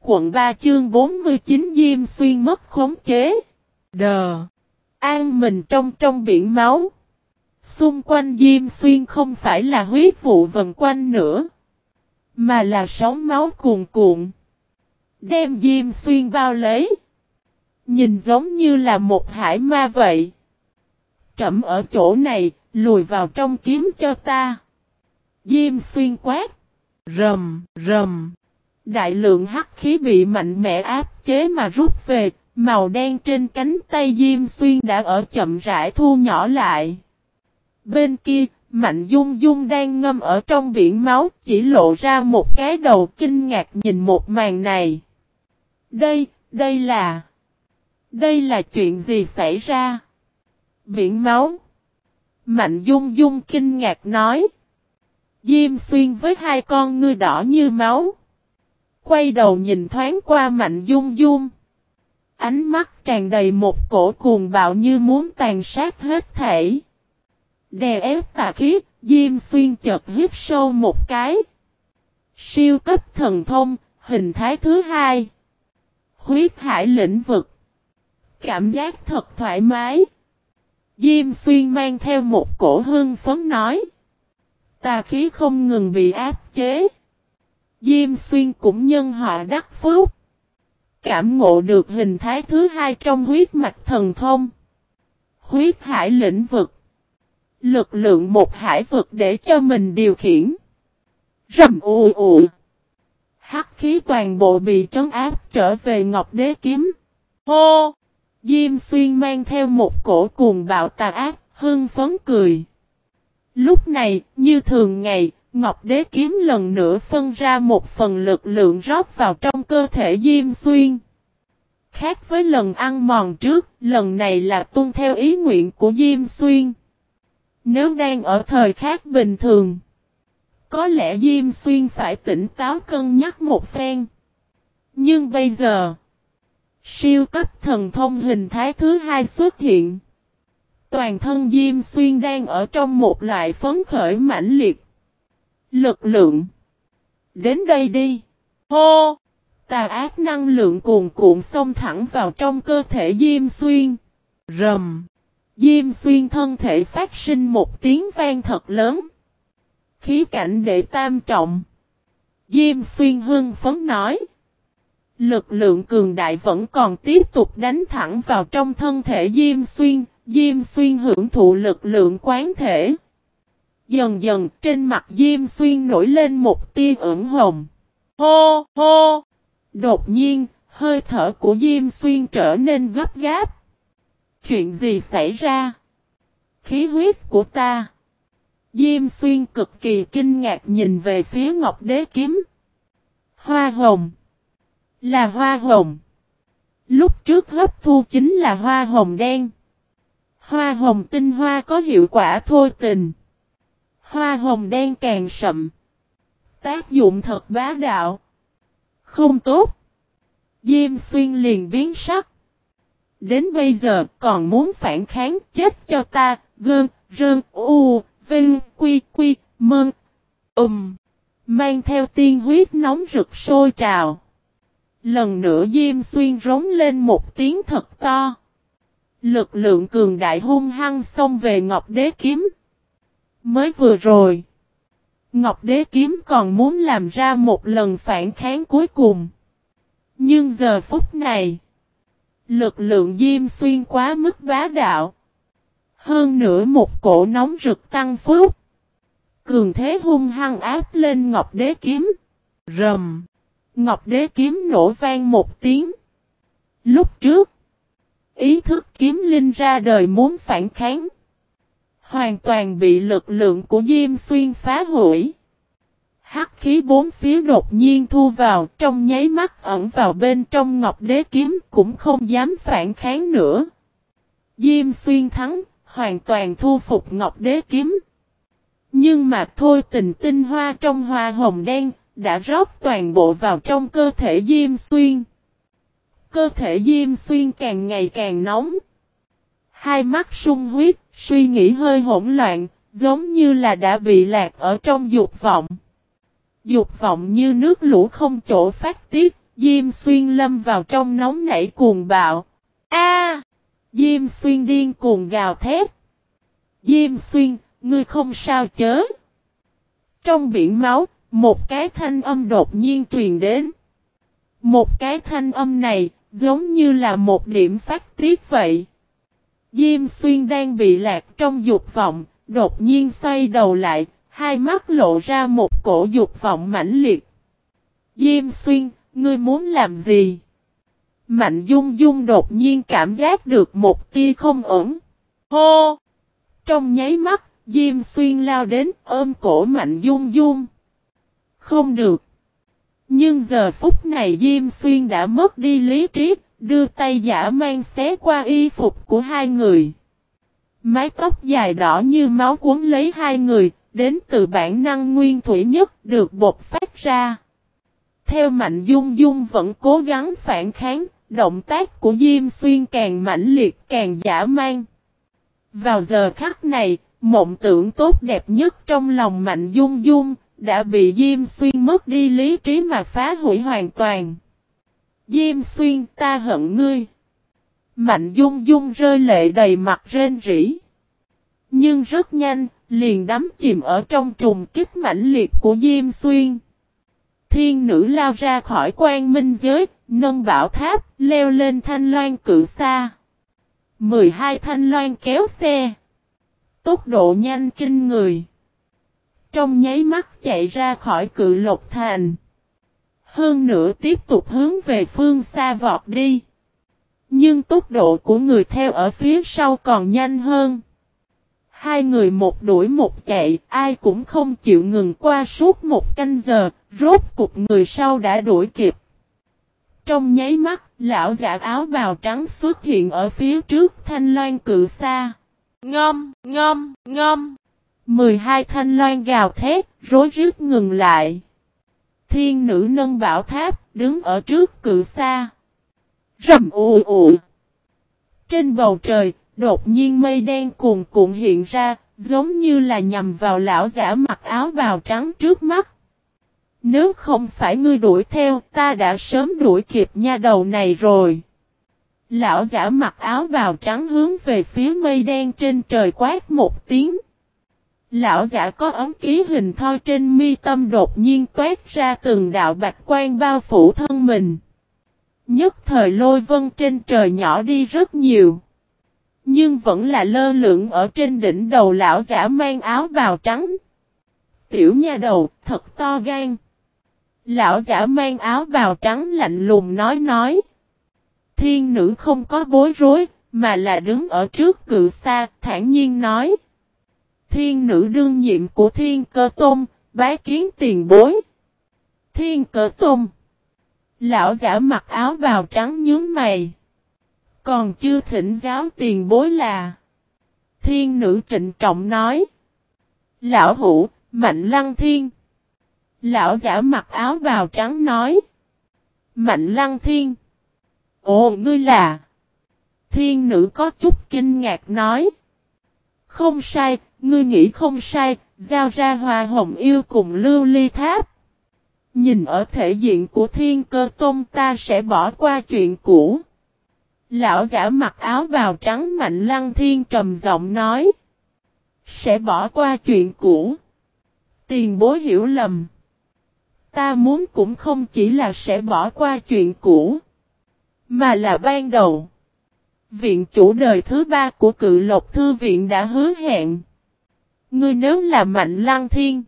Quận 3 chương 49 Diêm Xuyên mất khống chế. Đờ. An mình trong trong biển máu. Xung quanh Diêm Xuyên không phải là huyết vụ vần quanh nữa. Mà là sóng máu cuồn cuộn. Đem Diêm Xuyên bao lấy. Nhìn giống như là một hải ma vậy. Trẩm ở chỗ này, lùi vào trong kiếm cho ta. Diêm Xuyên quát. Rầm, rầm. Đại lượng hắc khí bị mạnh mẽ áp chế mà rút về, màu đen trên cánh tay Diêm Xuyên đã ở chậm rãi thu nhỏ lại. Bên kia, Mạnh Dung Dung đang ngâm ở trong biển máu chỉ lộ ra một cái đầu kinh ngạc nhìn một màn này. Đây, đây là... Đây là chuyện gì xảy ra? Biển máu. Mạnh Dung Dung kinh ngạc nói. Diêm xuyên với hai con ngươi đỏ như máu. Quay đầu nhìn thoáng qua Mạnh Dung Dung. Ánh mắt tràn đầy một cổ cuồng bạo như muốn tàn sát hết thể. Đè ép tà khí, Diêm Xuyên chợt hít sâu một cái. Siêu cấp thần thông, hình thái thứ hai. Huyết hải lĩnh vực. Cảm giác thật thoải mái. Diêm Xuyên mang theo một cổ hương phấn nói. Tà khí không ngừng bị áp chế. Diêm Xuyên cũng nhân họa đắc phúc. Cảm ngộ được hình thái thứ hai trong huyết mạch thần thông. Huyết hải lĩnh vực. Lực lượng một hải vực để cho mình điều khiển. Rầm ù ù. Hắc khí toàn bộ bị trấn áp trở về Ngọc Đế Kiếm. Hô! Diêm Xuyên mang theo một cổ cuồng bạo tà ác, hưng phấn cười. Lúc này, như thường ngày, Ngọc Đế Kiếm lần nữa phân ra một phần lực lượng rót vào trong cơ thể Diêm Xuyên. Khác với lần ăn mòn trước, lần này là tuân theo ý nguyện của Diêm Xuyên. Nếu đang ở thời khác bình thường, có lẽ Diêm Xuyên phải tỉnh táo cân nhắc một phen. Nhưng bây giờ, siêu cấp thần thông hình thái thứ hai xuất hiện. Toàn thân Diêm Xuyên đang ở trong một loại phấn khởi mãnh liệt. Lực lượng. Đến đây đi. Hô! Tà ác năng lượng cuồn cuộn xông thẳng vào trong cơ thể Diêm Xuyên. Rầm! Diêm Xuyên thân thể phát sinh một tiếng vang thật lớn. Khí cảnh đệ tam trọng. Diêm Xuyên hưng phấn nói. Lực lượng cường đại vẫn còn tiếp tục đánh thẳng vào trong thân thể Diêm Xuyên. Diêm Xuyên hưởng thụ lực lượng quán thể. Dần dần trên mặt Diêm Xuyên nổi lên một tia ửng hồng. Hô! Hô! Đột nhiên, hơi thở của Diêm Xuyên trở nên gấp gáp. Chuyện gì xảy ra? Khí huyết của ta. Diêm Xuyên cực kỳ kinh ngạc nhìn về phía Ngọc Đế Kiếm. Hoa hồng. Là hoa hồng. Lúc trước hấp thu chính là hoa hồng đen. Hoa hồng tinh hoa có hiệu quả thôi tình. Hoa hồng đen càng sậm. Tác dụng thật bá đạo. Không tốt. Diêm xuyên liền biến sắc. Đến bây giờ còn muốn phản kháng chết cho ta, gơn, rơn, u, vinh, quy, quy, mơn. ùm. Mang theo tiên huyết nóng rực sôi trào. Lần nữa Diêm Xuyên rống lên một tiếng thật to. Lực lượng cường đại hung hăng xông về Ngọc Đế Kiếm. Mới vừa rồi. Ngọc Đế Kiếm còn muốn làm ra một lần phản kháng cuối cùng. Nhưng giờ phút này. Lực lượng Diêm Xuyên quá mức bá đạo. Hơn nữa một cổ nóng rực tăng phúc. Cường thế hung hăng áp lên Ngọc Đế Kiếm. Rầm. Ngọc Đế Kiếm nổ vang một tiếng. Lúc trước. Ý thức kiếm linh ra đời muốn phản kháng. Hoàn toàn bị lực lượng của Diêm Xuyên phá hủy. Hắc khí bốn phía đột nhiên thu vào trong nháy mắt ẩn vào bên trong ngọc đế kiếm cũng không dám phản kháng nữa. Diêm xuyên thắng, hoàn toàn thu phục ngọc đế kiếm. Nhưng mà thôi tình tinh hoa trong hoa hồng đen, đã rót toàn bộ vào trong cơ thể Diêm xuyên. Cơ thể Diêm xuyên càng ngày càng nóng. Hai mắt sung huyết, suy nghĩ hơi hỗn loạn, giống như là đã bị lạc ở trong dục vọng. Dục vọng như nước lũ không chỗ phát tiết, Diêm Xuyên lâm vào trong nóng nảy cuồng bạo. A! Diêm Xuyên điên cuồng gào thét. Diêm Xuyên, ngươi không sao chớ. Trong biển máu, một cái thanh âm đột nhiên truyền đến. Một cái thanh âm này, giống như là một điểm phát tiết vậy. Diêm Xuyên đang bị lạc trong dục vọng, đột nhiên xoay đầu lại, hai mắt lộ ra một cổ dục vọng mãnh liệt. Diêm xuyên, ngươi muốn làm gì? Mạnh dung dung đột nhiên cảm giác được một tia không ổn. Hô! Trong nháy mắt, Diêm xuyên lao đến ôm cổ mạnh dung dung. Không được. Nhưng giờ phút này Diêm xuyên đã mất đi lý trí, đưa tay giả mang xé qua y phục của hai người. Mái tóc dài đỏ như máu cuốn lấy hai người, đến từ bản năng nguyên thủy nhất được bột phát ra. Theo Mạnh Dung Dung vẫn cố gắng phản kháng, động tác của Diêm Xuyên càng mãnh liệt càng giả mang. Vào giờ khắc này, mộng tưởng tốt đẹp nhất trong lòng Mạnh Dung Dung, đã bị Diêm Xuyên mất đi lý trí mà phá hủy hoàn toàn. Diêm Xuyên ta hận ngươi. Mạnh Dung Dung rơi lệ đầy mặt rên rỉ. Nhưng rất nhanh, liền đắm chìm ở trong trùng kích mãnh liệt của Diêm Xuyên. Thiên nữ lao ra khỏi quan minh giới, nâng bảo tháp, leo lên thanh loan cự xa. 12 thanh loan kéo xe. Tốc độ nhanh kinh người. Trong nháy mắt chạy ra khỏi cự lộc thành. Hơn nữa tiếp tục hướng về phương xa vọt đi. Nhưng tốc độ của người theo ở phía sau còn nhanh hơn. Hai người một đuổi một chạy, ai cũng không chịu ngừng qua suốt một canh giờ, rốt cục người sau đã đuổi kịp. Trong nháy mắt, lão giả áo bào trắng xuất hiện ở phía trước thanh loan cự xa. Ngâm, ngâm, ngâm. 12 thanh loan gào thét, rối rít ngừng lại. Thiên nữ nâng bảo tháp, đứng ở trước cự xa. Rầm ù ù. Trên bầu trời, đột nhiên mây đen cuồn cuộn hiện ra, giống như là nhằm vào lão giả mặc áo bào trắng trước mắt. Nếu không phải ngươi đuổi theo, ta đã sớm đuổi kịp nha đầu này rồi. Lão giả mặc áo bào trắng hướng về phía mây đen trên trời quát một tiếng. Lão giả có ấm ký hình thoi trên mi tâm đột nhiên toát ra từng đạo bạch quan bao phủ thân mình. Nhất thời lôi vân trên trời nhỏ đi rất nhiều. Nhưng vẫn là lơ lửng ở trên đỉnh đầu lão giả mang áo bào trắng. Tiểu nha đầu, thật to gan. Lão giả mang áo bào trắng lạnh lùng nói nói. Thiên nữ không có bối rối, mà là đứng ở trước cự xa, thản nhiên nói. Thiên nữ đương nhiệm của thiên cơ tôn, bái kiến tiền bối. Thiên cơ tôn. Lão giả mặc áo bào trắng nhướng mày. Còn chưa thỉnh giáo tiền bối là. Thiên nữ trịnh trọng nói. Lão hủ, mạnh lăng thiên. Lão giả mặc áo bào trắng nói. Mạnh lăng thiên. Ồ ngươi là. Thiên nữ có chút kinh ngạc nói. Không sai, ngươi nghĩ không sai, giao ra hoa hồng yêu cùng lưu ly tháp. Nhìn ở thể diện của thiên cơ tôn ta sẽ bỏ qua chuyện cũ. Lão giả mặc áo bào trắng mạnh lăng thiên trầm giọng nói. Sẽ bỏ qua chuyện cũ. Tiền bối hiểu lầm. Ta muốn cũng không chỉ là sẽ bỏ qua chuyện cũ. Mà là ban đầu. Viện chủ đời thứ ba của cự lộc thư viện đã hứa hẹn. Ngươi nếu là mạnh lăng thiên.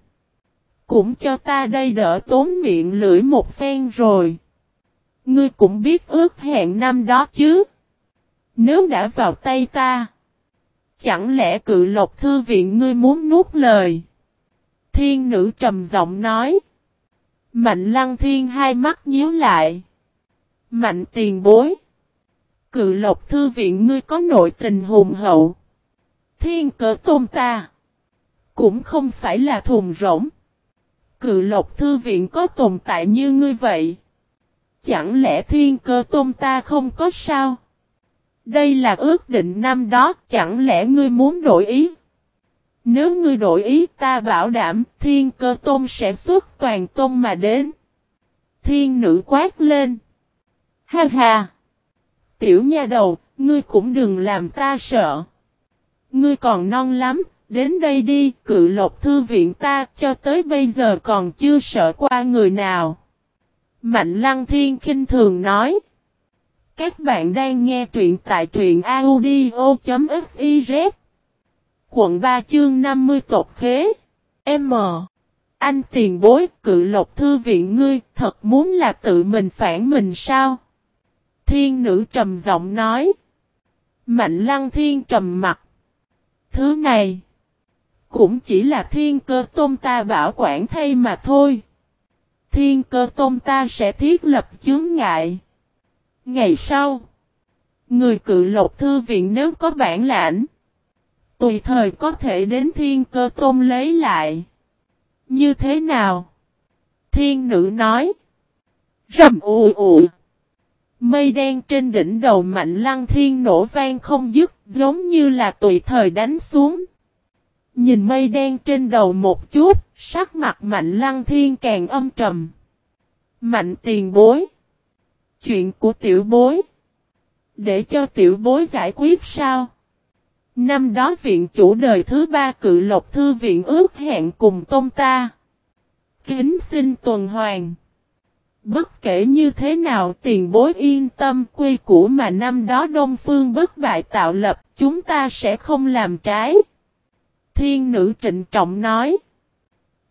Cũng cho ta đây đỡ tốn miệng lưỡi một phen rồi. Ngươi cũng biết ước hẹn năm đó chứ. Nếu đã vào tay ta. Chẳng lẽ cự lộc thư viện ngươi muốn nuốt lời. Thiên nữ trầm giọng nói. Mạnh lăng thiên hai mắt nhíu lại. Mạnh tiền bối. Cự lộc thư viện ngươi có nội tình hùng hậu. Thiên cỡ tôn ta. Cũng không phải là thùng rỗng. Cự lộc thư viện có tồn tại như ngươi vậy. Chẳng lẽ thiên cơ tôn ta không có sao? Đây là ước định năm đó, chẳng lẽ ngươi muốn đổi ý? Nếu ngươi đổi ý ta bảo đảm thiên cơ tôn sẽ xuất toàn tôn mà đến. Thiên nữ quát lên. Ha ha! Tiểu nha đầu, ngươi cũng đừng làm ta sợ. Ngươi còn non lắm, đến đây đi, cự lộc thư viện ta cho tới bây giờ còn chưa sợ qua người nào. Mạnh lăng thiên kinh thường nói. Các bạn đang nghe truyện tại truyện audio.fiz Quận 3 chương 50 tộc khế M Anh tiền bối cự lộc thư viện ngươi thật muốn là tự mình phản mình sao? Thiên nữ trầm giọng nói. Mạnh lăng thiên trầm mặt. Thứ này. Cũng chỉ là thiên cơ tôm ta bảo quản thay mà thôi. Thiên cơ tôm ta sẽ thiết lập chướng ngại. Ngày sau. Người cự lộc thư viện nếu có bản lãnh. Tùy thời có thể đến thiên cơ tôm lấy lại. Như thế nào? Thiên nữ nói. Rầm ù ù. Mây đen trên đỉnh đầu mạnh lăng thiên nổ vang không dứt, giống như là tùy thời đánh xuống. Nhìn mây đen trên đầu một chút, sắc mặt mạnh lăng thiên càng âm trầm. Mạnh tiền bối. Chuyện của tiểu bối. Để cho tiểu bối giải quyết sao? Năm đó viện chủ đời thứ ba cự lộc thư viện ước hẹn cùng tôn ta. Kính xin tuần hoàng Bất kể như thế nào tiền bối yên tâm quy củ mà năm đó Đông Phương bất bại tạo lập chúng ta sẽ không làm trái. Thiên nữ trịnh trọng nói.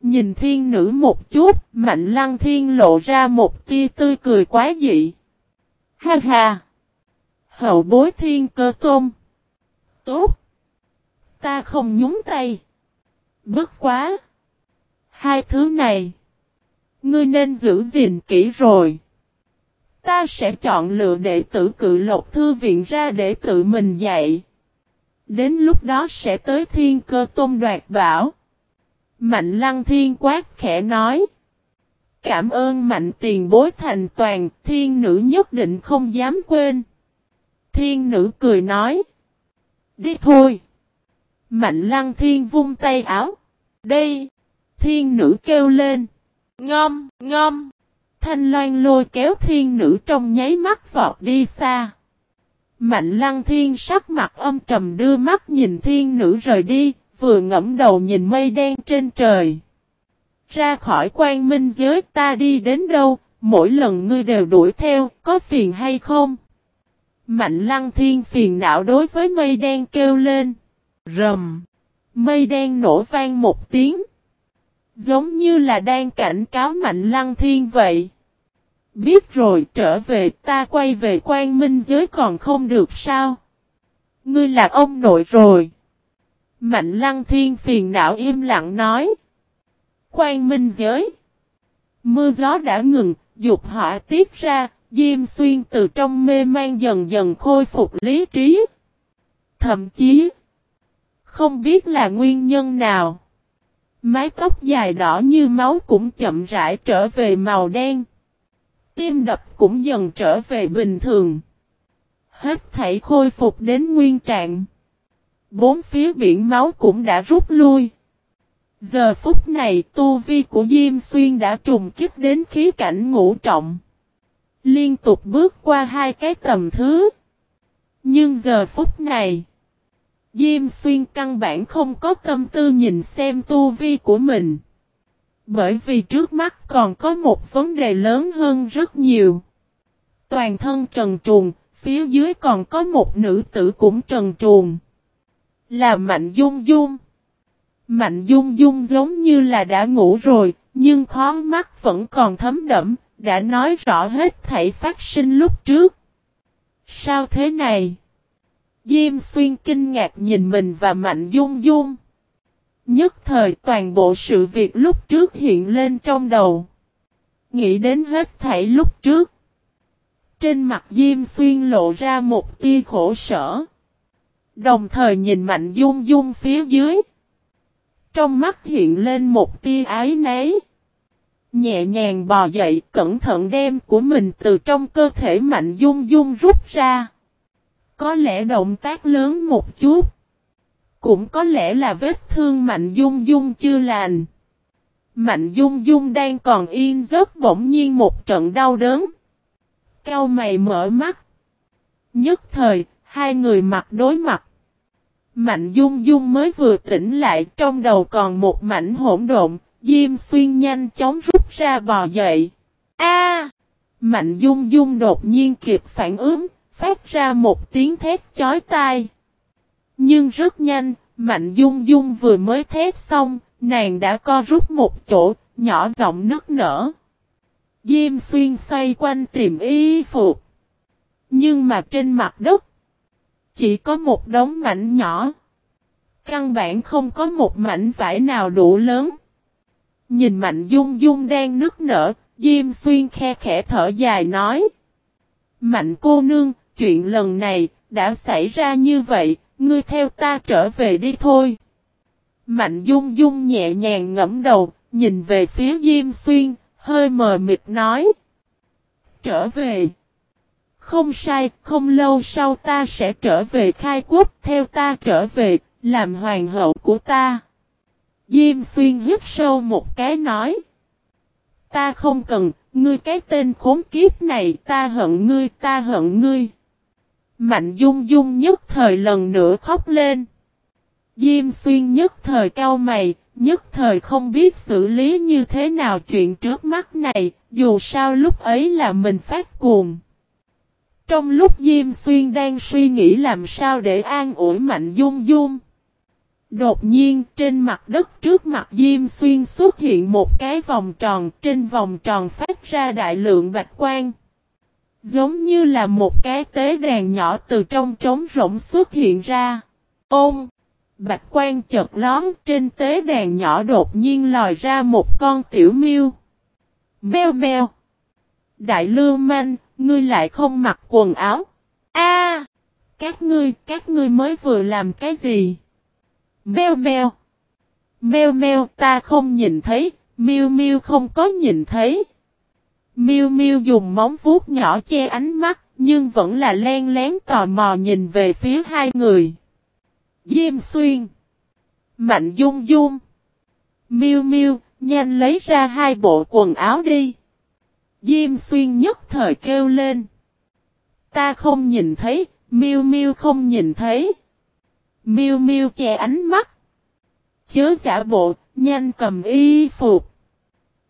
Nhìn thiên nữ một chút, mạnh lăng thiên lộ ra một tia tươi cười quá dị. Ha ha! Hậu bối thiên cơ tôm. Tốt! Ta không nhúng tay. Bất quá! Hai thứ này. Ngươi nên giữ gìn kỹ rồi. Ta sẽ chọn lựa đệ tử cự lộc thư viện ra để tự mình dạy. Đến lúc đó sẽ tới thiên cơ tôn đoạt bảo. Mạnh lăng thiên quát khẽ nói. Cảm ơn mạnh tiền bối thành toàn, thiên nữ nhất định không dám quên. Thiên nữ cười nói. Đi thôi. Mạnh lăng thiên vung tay áo. Đây. Thiên nữ kêu lên. Ngâm, ngâm. Thanh loan lôi kéo thiên nữ trong nháy mắt vọt đi xa. Mạnh lăng thiên sắc mặt âm trầm đưa mắt nhìn thiên nữ rời đi, vừa ngẫm đầu nhìn mây đen trên trời. Ra khỏi quan minh giới ta đi đến đâu, mỗi lần ngươi đều đuổi theo, có phiền hay không? Mạnh lăng thiên phiền não đối với mây đen kêu lên. Rầm. Mây đen nổ vang một tiếng. Giống như là đang cảnh cáo mạnh lăng thiên vậy. Biết rồi trở về ta quay về quan minh giới còn không được sao? Ngươi là ông nội rồi. Mạnh lăng thiên phiền não im lặng nói. Quan minh giới. Mưa gió đã ngừng, dục hỏa tiết ra, Diêm xuyên từ trong mê man dần dần khôi phục lý trí. Thậm chí, không biết là nguyên nhân nào. Mái tóc dài đỏ như máu cũng chậm rãi trở về màu đen. Tim đập cũng dần trở về bình thường. Hết thảy khôi phục đến nguyên trạng. Bốn phía biển máu cũng đã rút lui. Giờ phút này tu vi của Diêm Xuyên đã trùng kích đến khí cảnh ngũ trọng. Liên tục bước qua hai cái tầm thứ. Nhưng giờ phút này, Diêm Xuyên căn bản không có tâm tư nhìn xem tu vi của mình. Bởi vì trước mắt còn có một vấn đề lớn hơn rất nhiều. Toàn thân trần truồng, phía dưới còn có một nữ tử cũng trần truồng. Là Mạnh Dung Dung. Mạnh Dung Dung giống như là đã ngủ rồi, nhưng khó mắt vẫn còn thấm đẫm, đã nói rõ hết thảy phát sinh lúc trước. Sao thế này? Diêm xuyên kinh ngạc nhìn mình và Mạnh Dung Dung. Nhất thời toàn bộ sự việc lúc trước hiện lên trong đầu. Nghĩ đến hết thảy lúc trước. Trên mặt Diêm Xuyên lộ ra một tia khổ sở. Đồng thời nhìn Mạnh Dung Dung phía dưới. Trong mắt hiện lên một tia ái nấy. Nhẹ nhàng bò dậy cẩn thận đem của mình từ trong cơ thể Mạnh Dung Dung rút ra. Có lẽ động tác lớn một chút. Cũng có lẽ là vết thương Mạnh Dung Dung chưa lành. Mạnh Dung Dung đang còn yên giấc bỗng nhiên một trận đau đớn. Cao mày mở mắt. Nhất thời, hai người mặt đối mặt. Mạnh Dung Dung mới vừa tỉnh lại trong đầu còn một mảnh hỗn độn, Diêm Xuyên nhanh chóng rút ra bò dậy. A! Mạnh Dung Dung đột nhiên kịp phản ứng, phát ra một tiếng thét chói tai. Nhưng rất nhanh, Mạnh Dung Dung vừa mới thét xong, nàng đã co rút một chỗ, nhỏ giọng nức nở. Diêm xuyên xoay quanh tìm y phục. Nhưng mà trên mặt đất, chỉ có một đống mảnh nhỏ. Căn bản không có một mảnh vải nào đủ lớn. Nhìn Mạnh Dung Dung đang nức nở, Diêm Xuyên khe khẽ thở dài nói. Mạnh cô nương, chuyện lần này, đã xảy ra như vậy, ngươi theo ta trở về đi thôi. Mạnh Dung Dung nhẹ nhàng ngẫm đầu, nhìn về phía Diêm Xuyên, hơi mờ mịt nói. Trở về. Không sai, không lâu sau ta sẽ trở về khai quốc, theo ta trở về, làm hoàng hậu của ta. Diêm xuyên hít sâu một cái nói. Ta không cần, ngươi cái tên khốn kiếp này, ta hận ngươi, ta hận ngươi. Mạnh dung dung nhất thời lần nữa khóc lên. Diêm xuyên nhất thời cao mày, nhất thời không biết xử lý như thế nào chuyện trước mắt này, dù sao lúc ấy là mình phát cuồng. Trong lúc Diêm Xuyên đang suy nghĩ làm sao để an ủi Mạnh Dung Dung. Đột nhiên trên mặt đất trước mặt Diêm Xuyên xuất hiện một cái vòng tròn, trên vòng tròn phát ra đại lượng bạch quang. Giống như là một cái tế đàn nhỏ từ trong trống rỗng xuất hiện ra. Ôm! Bạch quan chợt lón trên tế đàn nhỏ đột nhiên lòi ra một con tiểu miêu. Mèo mèo! Đại lưu manh, ngươi lại không mặc quần áo. A! Các ngươi, các ngươi mới vừa làm cái gì? Mèo mèo. Mèo mèo ta không nhìn thấy, miêu miêu không có nhìn thấy. Miêu miêu dùng móng vuốt nhỏ che ánh mắt, nhưng vẫn là len lén tò mò nhìn về phía hai người. Diêm xuyên. Mạnh dung dung. Miêu miêu, nhanh lấy ra hai bộ quần áo đi. Diêm xuyên nhất thời kêu lên. Ta không nhìn thấy, miêu miêu không nhìn thấy. Miêu miêu che ánh mắt. Chớ giả bộ, nhanh cầm y phục.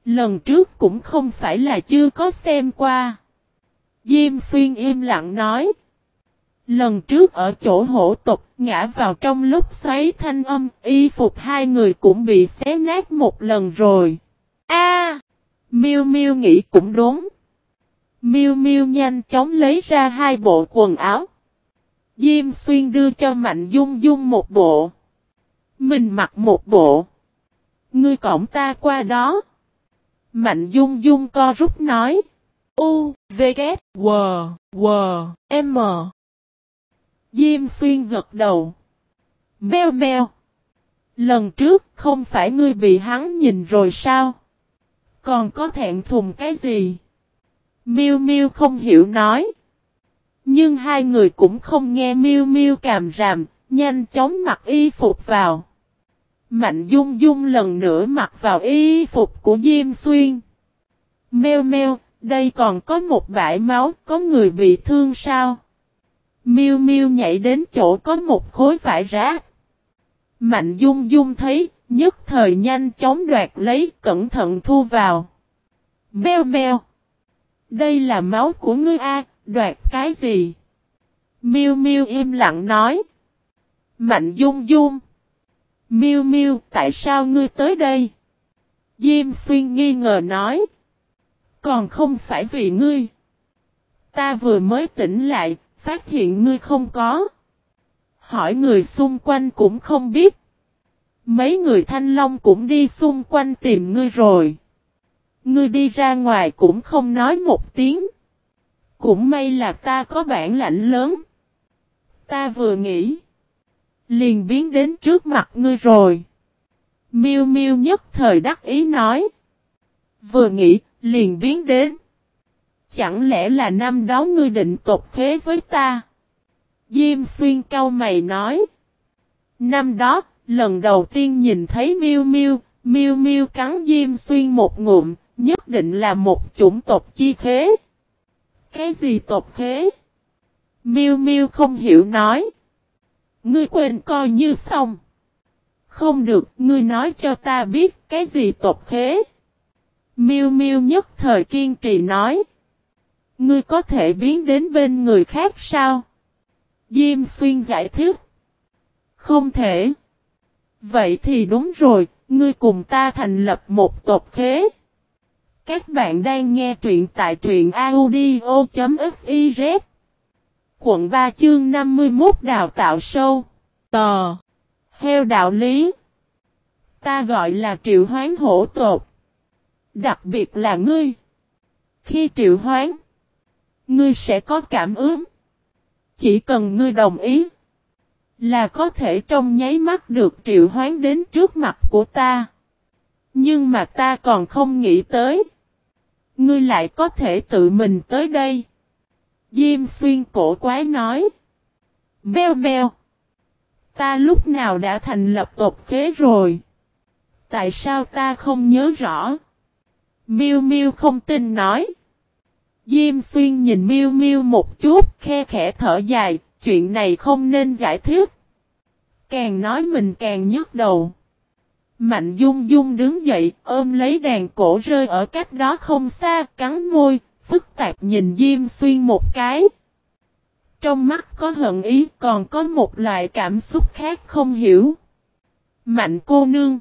Lần trước cũng không phải là chưa có xem qua. Diêm xuyên im lặng nói. Lần trước ở chỗ hổ tục, ngã vào trong lúc xoáy thanh âm, y phục hai người cũng bị xé nát một lần rồi. A, Miu Miu nghĩ cũng đúng. Miu Miu nhanh chóng lấy ra hai bộ quần áo. Diêm xuyên đưa cho Mạnh Dung Dung một bộ. Mình mặc một bộ. Ngươi cổng ta qua đó. Mạnh Dung Dung co rút nói. U, V, K, W, W, M. Diêm xuyên gật đầu. Mèo mèo. Lần trước không phải ngươi bị hắn nhìn rồi sao? Còn có thẹn thùng cái gì? Miu Miu không hiểu nói. Nhưng hai người cũng không nghe Miu Miu càm ràm, nhanh chóng mặc y phục vào. Mạnh Dung Dung lần nữa mặc vào y phục của Diêm Xuyên. Meo meo, đây còn có một bãi máu, có người bị thương sao? Miu Miu nhảy đến chỗ có một khối vải rác. Mạnh Dung Dung thấy, nhất thời nhanh chóng đoạt lấy, cẩn thận thu vào. Meo meo. Đây là máu của ngươi a, đoạt cái gì? Miu Miu im lặng nói. Mạnh Dung Dung. Miu Miu, tại sao ngươi tới đây? Diêm Xuyên nghi ngờ nói. Còn không phải vì ngươi. Ta vừa mới tỉnh lại, phát hiện ngươi không có. Hỏi người xung quanh cũng không biết. Mấy người thanh long cũng đi xung quanh tìm ngươi rồi. Ngươi đi ra ngoài cũng không nói một tiếng. Cũng may là ta có bản lãnh lớn. Ta vừa nghĩ. Liền biến đến trước mặt ngươi rồi. Miêu miêu nhất thời đắc ý nói. Vừa nghĩ, liền biến đến. Chẳng lẽ là năm đó ngươi định tộc thế với ta? Diêm xuyên cau mày nói. Năm đó, lần đầu tiên nhìn thấy miêu miêu, miêu miêu cắn Diêm xuyên một ngụm, nhất định là một chủng tộc chi thế. Cái gì tộc thế? Miêu miêu không hiểu nói. Ngươi quên coi như xong. Không được, ngươi nói cho ta biết cái gì tộc khế. Miêu miêu nhất thời kiên trì nói. Ngươi có thể biến đến bên người khác sao? Diêm xuyên giải thích. Không thể. Vậy thì đúng rồi, ngươi cùng ta thành lập một tộc khế. Các bạn đang nghe truyện tại truyện audio.fif Quận 3 chương 51 đào tạo sâu. Tò. Heo đạo lý, Ta gọi là triệu hoán hổ tột. Đặc biệt là ngươi. Khi triệu hoán, Ngươi sẽ có cảm ứng. Chỉ cần ngươi đồng ý, Là có thể trong nháy mắt được triệu hoán đến trước mặt của ta. Nhưng mà ta còn không nghĩ tới, Ngươi lại có thể tự mình tới đây. Diêm xuyên cổ quái nói. Mèo mèo. Ta lúc nào đã thành lập tộc kế rồi. Tại sao ta không nhớ rõ? Miu Miu không tin nói. Diêm xuyên nhìn Miu Miu một chút, khe khẽ thở dài, chuyện này không nên giải thích. Càng nói mình càng nhức đầu. Mạnh Dung Dung đứng dậy, ôm lấy đàn cổ rơi ở cách đó không xa, cắn môi, phức tạp nhìn Diêm Xuyên một cái. Trong mắt có hận ý, còn có một loại cảm xúc khác không hiểu. Mạnh cô nương.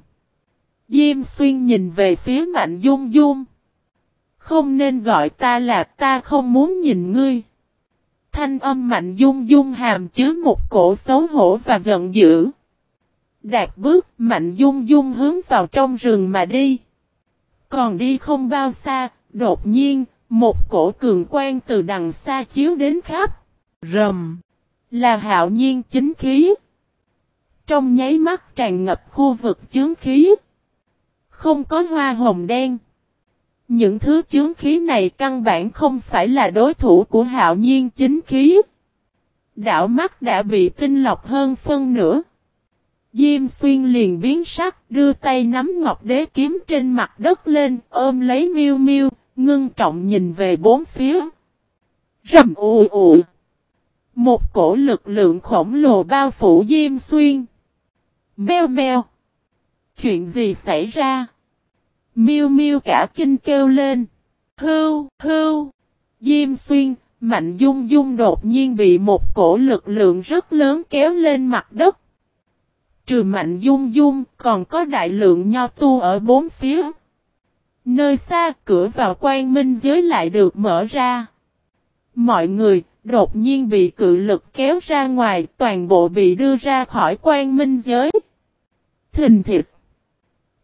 Diêm Xuyên nhìn về phía Mạnh Dung Dung. Không nên gọi ta là ta không muốn nhìn ngươi. Thanh âm Mạnh Dung Dung hàm chứa một cổ xấu hổ và giận dữ. Đạt bước, mạnh dung dung hướng vào trong rừng mà đi. Còn đi không bao xa, đột nhiên, một cổ cường quan từ đằng xa chiếu đến khắp. Rầm. Là hạo nhiên chính khí. Trong nháy mắt tràn ngập khu vực chướng khí. Không có hoa hồng đen. Những thứ chướng khí này căn bản không phải là đối thủ của hạo nhiên chính khí. Đảo mắt đã bị tinh lọc hơn phân nửa. Diêm xuyên liền biến sắc, đưa tay nắm ngọc đế kiếm trên mặt đất lên, ôm lấy miêu miêu, ngưng trọng nhìn về bốn phía. Rầm ù ù. Một cổ lực lượng khổng lồ bao phủ Diêm xuyên. Mèo mèo. Chuyện gì xảy ra? Miêu miêu cả kinh kêu lên. Hưu, hưu. Diêm xuyên, Mạnh Dung Dung đột nhiên bị một cổ lực lượng rất lớn kéo lên mặt đất. Trừ Mạnh Dung Dung còn có đại lượng nho tu ở bốn phía. Nơi xa cửa vào quan minh giới lại được mở ra. Mọi người đột nhiên bị cự lực kéo ra ngoài toàn bộ bị đưa ra khỏi quan minh giới. Thình thịt.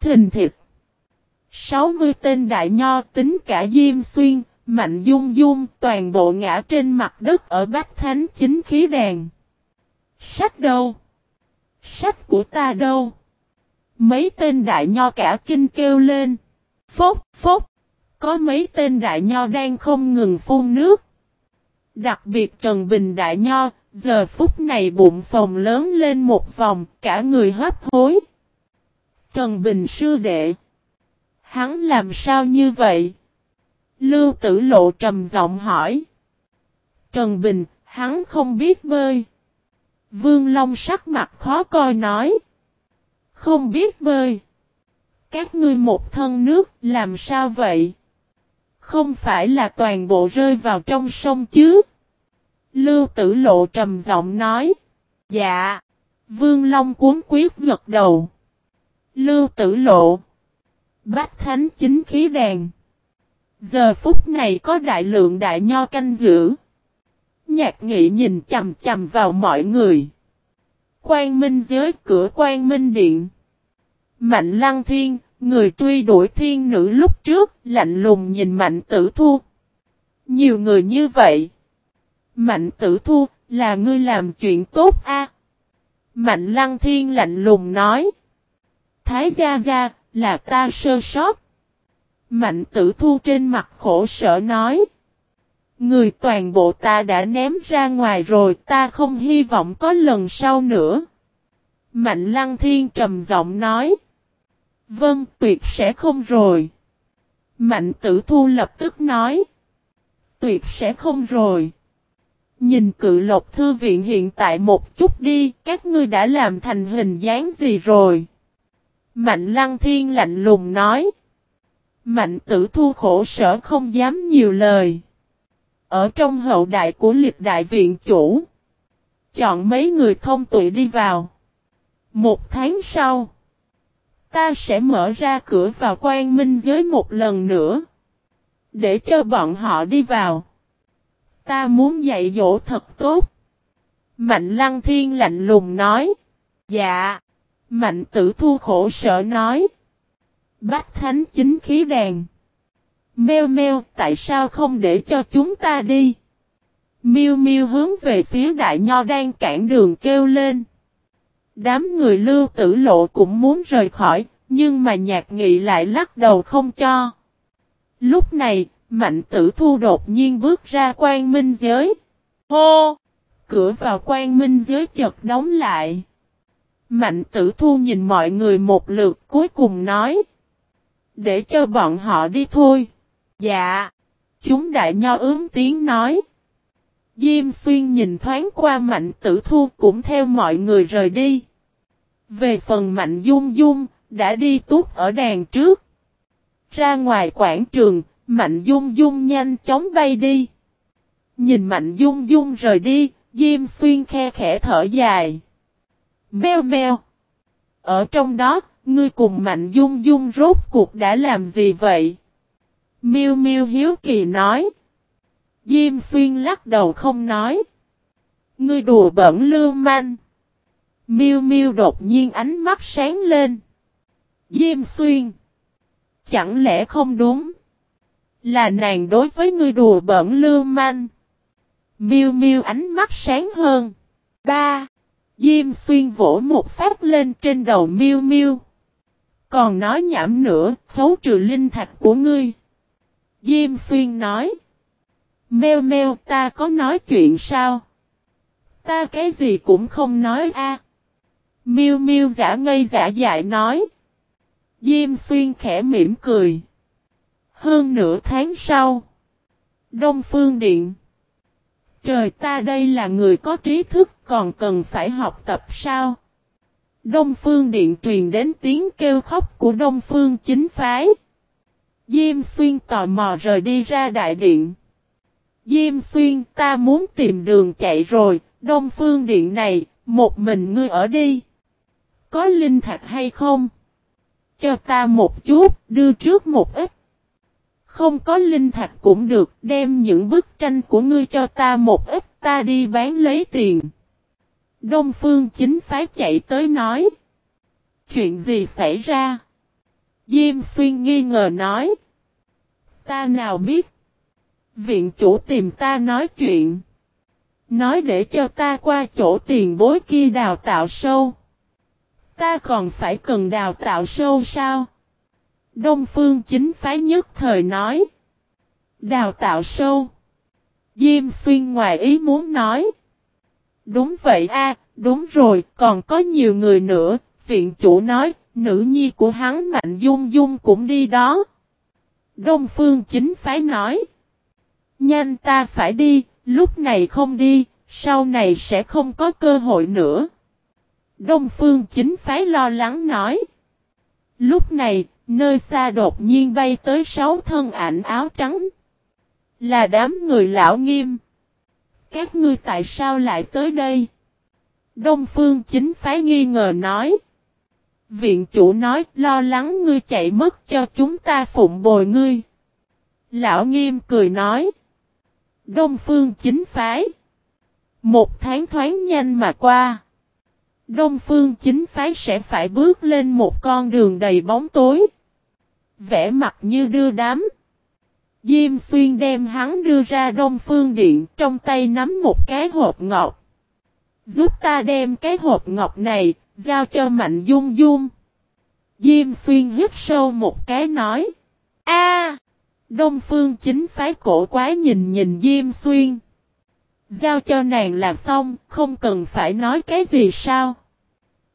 Thình thịt. 60 tên đại nho tính cả Diêm Xuyên, Mạnh Dung Dung toàn bộ ngã trên mặt đất ở Bách Thánh chính khí đàn. Sách đâu? Sách của ta đâu? Mấy tên đại nho cả kinh kêu lên. Phốc, phốc. Có mấy tên đại nho đang không ngừng phun nước. Đặc biệt Trần Bình đại nho, giờ phút này bụng phồng lớn lên một vòng, cả người hấp hối. Trần Bình sư đệ. Hắn làm sao như vậy? Lưu tử lộ trầm giọng hỏi. Trần Bình, hắn không biết bơi. Vương Long sắc mặt khó coi nói. Không biết bơi. Các ngươi một thân nước, làm sao vậy? Không phải là toàn bộ rơi vào trong sông chứ? Lưu tử lộ trầm giọng nói. Dạ. Vương Long cuốn quyết gật đầu. Lưu tử lộ. Bách thánh chính khí đàn. Giờ phút này có đại lượng đại nho canh giữ. Nhạc nghị nhìn chầm chầm vào mọi người. Quang minh giới cửa quang minh điện. Mạnh lăng thiên, người truy đuổi thiên nữ lúc trước, lạnh lùng nhìn mạnh tử thu. Nhiều người như vậy. Mạnh tử thu, là ngươi làm chuyện tốt a Mạnh lăng thiên lạnh lùng nói. Thái gia gia, là ta sơ sót. Mạnh tử thu trên mặt khổ sở nói. Người toàn bộ ta đã ném ra ngoài rồi ta không hy vọng có lần sau nữa. Mạnh lăng thiên trầm giọng nói. Vâng tuyệt sẽ không rồi. Mạnh tử thu lập tức nói. Tuyệt sẽ không rồi. Nhìn cự lộc thư viện hiện tại một chút đi, các ngươi đã làm thành hình dáng gì rồi? Mạnh lăng thiên lạnh lùng nói. Mạnh tử thu khổ sở không dám nhiều lời. Ở trong hậu đại của liệt đại viện chủ. Chọn mấy người thông tuệ đi vào. Một tháng sau. Ta sẽ mở ra cửa vào quan minh giới một lần nữa. Để cho bọn họ đi vào. Ta muốn dạy dỗ thật tốt. Mạnh lăng thiên lạnh lùng nói. Dạ. Mạnh tử thu khổ sở nói. Bách thánh chính khí đàn. Meo meo, tại sao không để cho chúng ta đi? Miêu miêu hướng về phía đại nho đang cản đường kêu lên. Đám người lưu tử lộ cũng muốn rời khỏi, nhưng mà nhạc nghị lại lắc đầu không cho. Lúc này, mạnh tử thu đột nhiên bước ra quan minh giới. Hô! Cửa vào quan minh giới chật đóng lại. Mạnh tử thu nhìn mọi người một lượt cuối cùng nói. Để cho bọn họ đi thôi. Dạ. Chúng đại nho ướm tiếng nói. Diêm xuyên nhìn thoáng qua mạnh tử thu cũng theo mọi người rời đi. Về phần mạnh dung dung, đã đi tút ở đàn trước. Ra ngoài quảng trường, mạnh dung dung nhanh chóng bay đi. Nhìn mạnh dung dung rời đi, Diêm xuyên khe khẽ thở dài. Mèo mèo. Ở trong đó, ngươi cùng Mạnh Dung Dung rốt cuộc đã làm gì vậy? Miêu Miêu hiếu kỳ nói. Diêm Xuyên lắc đầu không nói. Ngươi đùa bẩn lưu manh. Miêu Miêu đột nhiên ánh mắt sáng lên. Diêm Xuyên. Chẳng lẽ không đúng? Là nàng đối với ngươi đùa bẩn lưu manh. Miêu Miêu ánh mắt sáng hơn. Ba. Diêm xuyên vỗ một phát lên trên đầu miêu miêu. Còn nói nhảm nữa, khấu trừ linh thạch của ngươi. Diêm xuyên nói. Mèo mèo ta có nói chuyện sao? Ta cái gì cũng không nói a. Miêu miêu giả ngây giả dại nói. Diêm xuyên khẽ mỉm cười. Hơn nửa tháng sau. Đông Phương Điện. Trời ta đây là người có trí thức còn cần phải học tập sao? Đông Phương Điện truyền đến tiếng kêu khóc của Đông Phương chính phái. Diêm Xuyên tò mò rời đi ra đại điện. Diêm Xuyên ta muốn tìm đường chạy rồi, Đông Phương Điện này, một mình ngươi ở đi. Có linh thạch hay không? Cho ta một chút, đưa trước một ít. Không có linh thạch cũng được, đem những bức tranh của ngươi cho ta một ít, ta đi bán lấy tiền. Đông Phương chính phái chạy tới nói. Chuyện gì xảy ra? Diêm xuyên nghi ngờ nói. Ta nào biết? Viện chủ tìm ta nói chuyện. Nói để cho ta qua chỗ tiền bối kia đào tạo sâu. Ta còn phải cần đào tạo sâu sao? Đông phương chính phái nhất thời nói. Đào tạo sâu. Diêm xuyên ngoài ý muốn nói. Đúng vậy a, đúng rồi, còn có nhiều người nữa, viện chủ nói, nữ nhi của hắn Mạnh Dung Dung cũng đi đó. Đông Phương chính phái nói. Nhanh ta phải đi, lúc này không đi, sau này sẽ không có cơ hội nữa. Đông Phương chính phái lo lắng nói. Lúc này, nơi xa đột nhiên bay tới sáu thân ảnh áo trắng. Là đám người lão nghiêm. Các ngươi tại sao lại tới đây? Đông Phương chính phái nghi ngờ nói. Viện chủ nói lo lắng ngươi chạy mất cho chúng ta phụng bồi ngươi. Lão nghiêm cười nói. Đông Phương chính phái. Một tháng thoáng nhanh mà qua. Đông Phương chính phái sẽ phải bước lên một con đường đầy bóng tối. Vẽ mặt như đưa đám. Diêm xuyên đem hắn đưa ra Đông Phương Điện trong tay nắm một cái hộp ngọc. Giúp ta đem cái hộp ngọc này, giao cho Mạnh Dung Dung. Diêm xuyên hít sâu một cái nói. a Đông Phương chính phái cổ quái nhìn nhìn Diêm xuyên. Giao cho nàng là xong, không cần phải nói cái gì sao.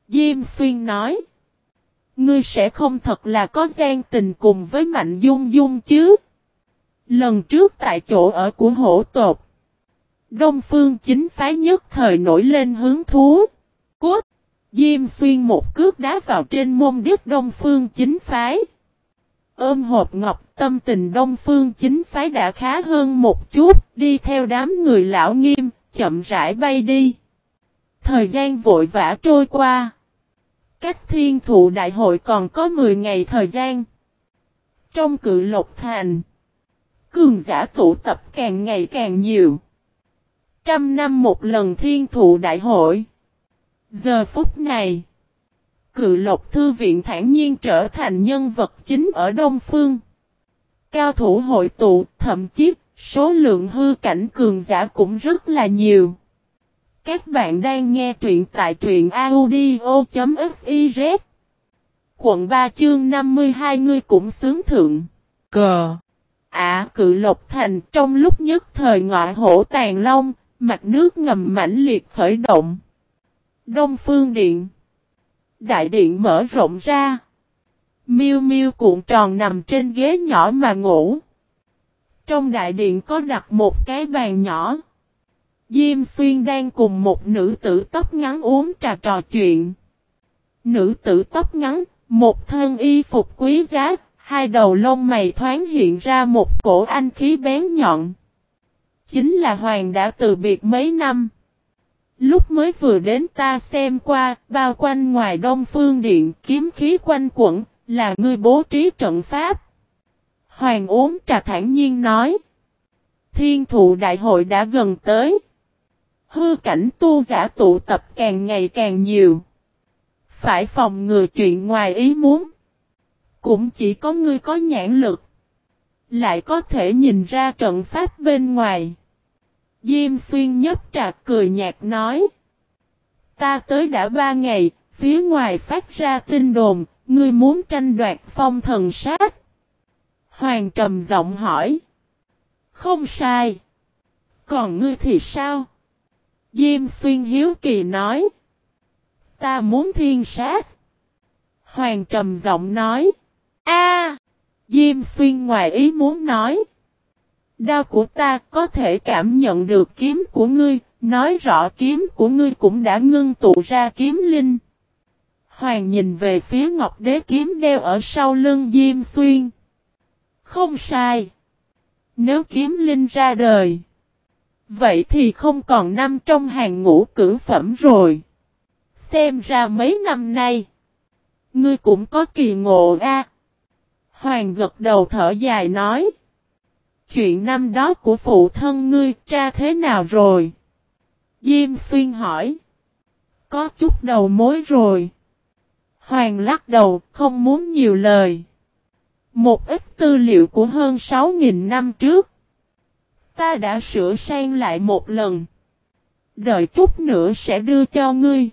Diêm xuyên nói. Ngươi sẽ không thật là có gian tình cùng với Mạnh Dung Dung chứ. Lần trước tại chỗ ở của hổ tột. Đông phương chính phái nhất thời nổi lên hướng thú. Cốt. Diêm xuyên một cước đá vào trên môn đứt đông phương chính phái. Ôm hộp ngọc tâm tình đông phương chính phái đã khá hơn một chút, đi theo đám người lão nghiêm, chậm rãi bay đi. Thời gian vội vã trôi qua. Cách thiên thụ đại hội còn có 10 ngày thời gian. Trong cự lộc thành, cường giả tụ tập càng ngày càng nhiều. Trăm năm một lần thiên thụ đại hội. Giờ phút này, cự lộc thư viện thản nhiên trở thành nhân vật chính ở Đông Phương. Cao thủ hội tụ, thậm chí, số lượng hư cảnh cường giả cũng rất là nhiều. Các bạn đang nghe truyện tại truyện audio.fiz Quận 3 chương 52 ngươi cũng sướng thượng. Cờ. Ả cự lộc thành trong lúc nhất thời ngọa hổ tàn long, mặt nước ngầm mãnh liệt khởi động. Đông phương điện. Đại điện mở rộng ra. Miêu miêu cuộn tròn nằm trên ghế nhỏ mà ngủ. Trong đại điện có đặt một cái bàn nhỏ. Diêm xuyên đang cùng một nữ tử tóc ngắn uống trà trò chuyện. Nữ tử tóc ngắn, một thân y phục quý giá, hai đầu lông mày thoáng hiện ra một cổ anh khí bén nhọn. Chính là Hoàng đã từ biệt mấy năm. Lúc mới vừa đến ta xem qua, bao quanh ngoài đông phương điện kiếm khí quanh quẩn, là ngươi bố trí trận pháp. Hoàng uống trà thản nhiên nói. Thiên thụ đại hội đã gần tới. Hư cảnh tu giả tụ tập càng ngày càng nhiều. Phải phòng ngừa chuyện ngoài ý muốn. Cũng chỉ có ngươi có nhãn lực. Lại có thể nhìn ra trận pháp bên ngoài. Diêm xuyên nhấp trạc cười nhạt nói. Ta tới đã ba ngày, phía ngoài phát ra tin đồn, ngươi muốn tranh đoạt phong thần sát. Hoàng trầm giọng hỏi. Không sai. Còn ngươi thì sao? Diêm xuyên hiếu kỳ nói. Ta muốn thiên sát. Hoàng trầm giọng nói. A, Diêm xuyên ngoài ý muốn nói. Đao của ta có thể cảm nhận được kiếm của ngươi, nói rõ kiếm của ngươi cũng đã ngưng tụ ra kiếm linh. Hoàng nhìn về phía ngọc đế kiếm đeo ở sau lưng Diêm Xuyên. Không sai. Nếu kiếm linh ra đời. Vậy thì không còn năm trong hàng ngũ cử phẩm rồi. Xem ra mấy năm nay. Ngươi cũng có kỳ ngộ a. Hoàng gật đầu thở dài nói. Chuyện năm đó của phụ thân ngươi tra thế nào rồi? Diêm xuyên hỏi. Có chút đầu mối rồi. Hoàng lắc đầu, không muốn nhiều lời. Một ít tư liệu của hơn 6.000 năm trước. Ta đã sửa sang lại một lần. Đợi chút nữa sẽ đưa cho ngươi.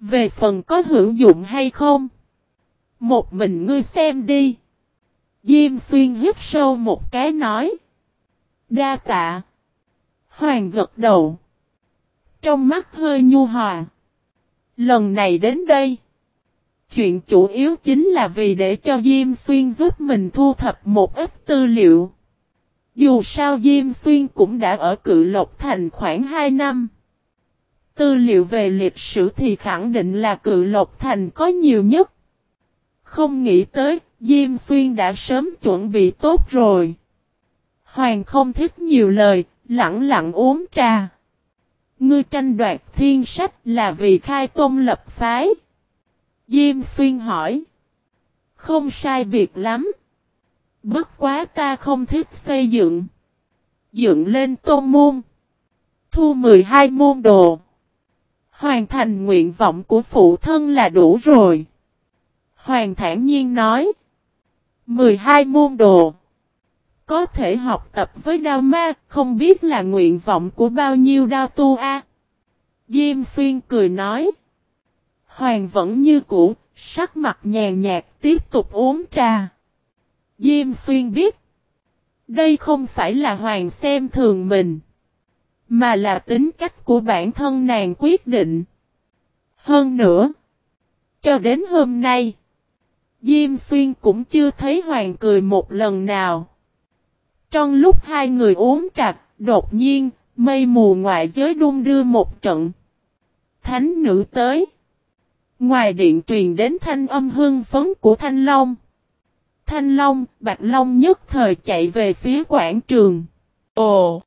Về phần có hữu dụng hay không? Một mình ngươi xem đi. Diêm xuyên hít sâu một cái nói. Đa tạ. Hoàng gật đầu. Trong mắt hơi nhu hòa. Lần này đến đây. Chuyện chủ yếu chính là vì để cho Diêm Xuyên giúp mình thu thập một ít tư liệu. Dù sao Diêm Xuyên cũng đã ở cự lộc thành khoảng 2 năm. Tư liệu về lịch sử thì khẳng định là cự lộc thành có nhiều nhất. Không nghĩ tới, Diêm Xuyên đã sớm chuẩn bị tốt rồi. Hoàng không thích nhiều lời, lặng lặng uống trà. Ngươi tranh đoạt thiên sách là vì khai tôn lập phái. Diêm xuyên hỏi. Không sai biệt lắm. Bất quá ta không thích xây dựng. Dựng lên tôn môn. Thu 12 môn đồ. Hoàn thành nguyện vọng của phụ thân là đủ rồi. Hoàng thản nhiên nói. 12 môn đồ. Có thể học tập với đao ma, không biết là nguyện vọng của bao nhiêu đao tu a. Diêm xuyên cười nói. Hoàng vẫn như cũ, sắc mặt nhàn nhạt tiếp tục uống trà. Diêm xuyên biết. Đây không phải là Hoàng xem thường mình. Mà là tính cách của bản thân nàng quyết định. Hơn nữa. Cho đến hôm nay. Diêm xuyên cũng chưa thấy Hoàng cười một lần nào. Trong lúc hai người uống trà, đột nhiên, mây mù ngoại giới đung đưa một trận. Thánh nữ tới. Ngoài điện truyền đến thanh âm hưng phấn của Thanh Long. Thanh Long, Bạch Long nhất thời chạy về phía quảng trường. Ồ!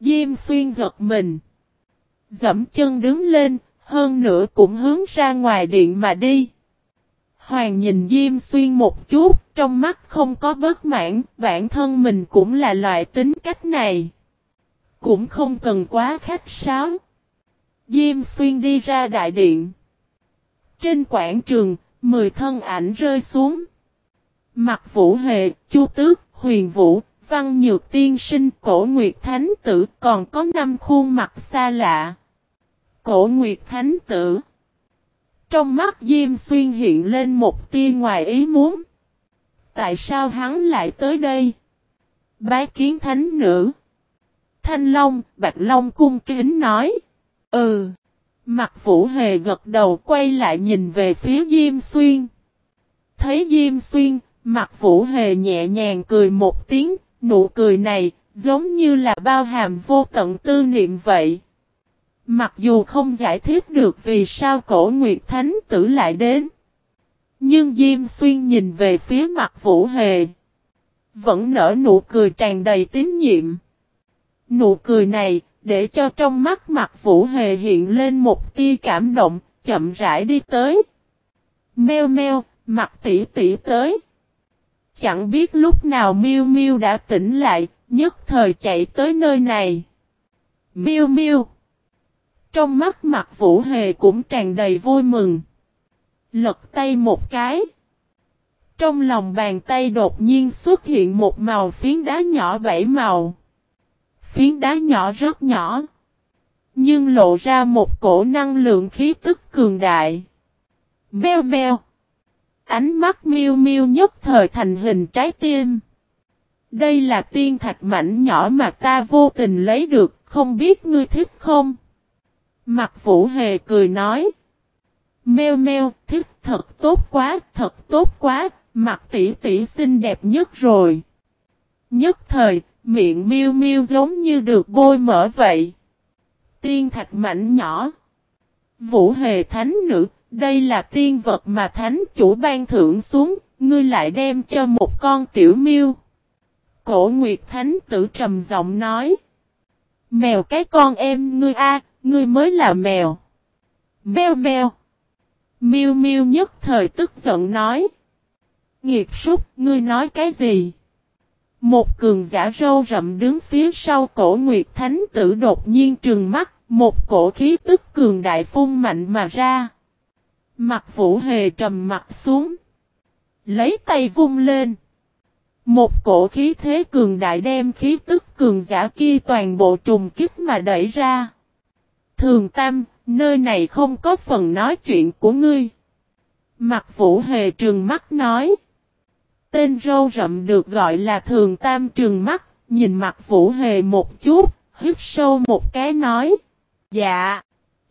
Diêm xuyên giật mình. Dẫm chân đứng lên, hơn nữa cũng hướng ra ngoài điện mà đi. Hoàng nhìn Diêm Xuyên một chút, trong mắt không có bất mãn, bản thân mình cũng là loại tính cách này. Cũng không cần quá khách sáo. Diêm Xuyên đi ra đại điện. Trên quảng trường, mười thân ảnh rơi xuống. Mặt vũ hệ, chu tước, huyền vũ, văn nhược tiên sinh, cổ nguyệt thánh tử, còn có năm khuôn mặt xa lạ. Cổ nguyệt thánh tử. Trong mắt Diêm Xuyên hiện lên một tia ngoài ý muốn. Tại sao hắn lại tới đây? Bái kiến thánh nữ. Thanh Long, Bạch Long cung kính nói. Ừ. Mặt Vũ Hề gật đầu quay lại nhìn về phía Diêm Xuyên. Thấy Diêm Xuyên, mặt Vũ Hề nhẹ nhàng cười một tiếng, nụ cười này, giống như là bao hàm vô tận tư niệm vậy. Mặc dù không giải thích được vì sao cổ Nguyệt Thánh tử lại đến. Nhưng Diêm Xuyên nhìn về phía mặt Vũ Hề. Vẫn nở nụ cười tràn đầy tín nhiệm. Nụ cười này, để cho trong mắt mặt Vũ Hề hiện lên một tia cảm động, chậm rãi đi tới. Meo meo, mặt tỷ tỷ tới. Chẳng biết lúc nào Miu Miu đã tỉnh lại, nhất thời chạy tới nơi này. Miu Miu. Trong mắt mặt Vũ Hề cũng tràn đầy vui mừng. Lật tay một cái. Trong lòng bàn tay đột nhiên xuất hiện một màu phiến đá nhỏ bảy màu. Phiến đá nhỏ rất nhỏ. nhưng lộ ra một cổ năng lượng khí tức cường đại. Meo meo. Ánh mắt miêu miêu nhất thời thành hình trái tim. Đây là tiên thạch mảnh nhỏ mà ta vô tình lấy được, không biết ngươi thích không? Mặt vũ hề cười nói. mèo mèo thích thật tốt quá, thật tốt quá, mặt tỷ tỷ xinh đẹp nhất rồi. Nhất thời, miệng miêu miêu giống như được bôi mỡ vậy. Tiên thạch mảnh nhỏ. Vũ hề thánh nữ, đây là tiên vật mà thánh chủ ban thưởng xuống, ngươi lại đem cho một con tiểu miêu. Cổ Nguyệt Thánh tử trầm giọng nói. Mèo cái con em ngươi a, ngươi mới là mèo. Mèo mèo. Miêu miêu nhất thời tức giận nói. Nghiệt súc, ngươi nói cái gì? Một cường giả râu rậm đứng phía sau cổ Nguyệt Thánh tử đột nhiên trừng mắt, một cổ khí tức cường đại phun mạnh mà ra. Mặt vũ hề trầm mặt xuống. Lấy tay vung lên. Một cổ khí thế cường đại đem khí tức cường giả kia toàn bộ trùng kích mà đẩy ra. Thường Tam, nơi này không có phần nói chuyện của ngươi. Mặt vũ hề trường mắt nói. Tên râu rậm được gọi là thường tam trường mắt, nhìn mặt vũ hề một chút, hít sâu một cái nói. Dạ.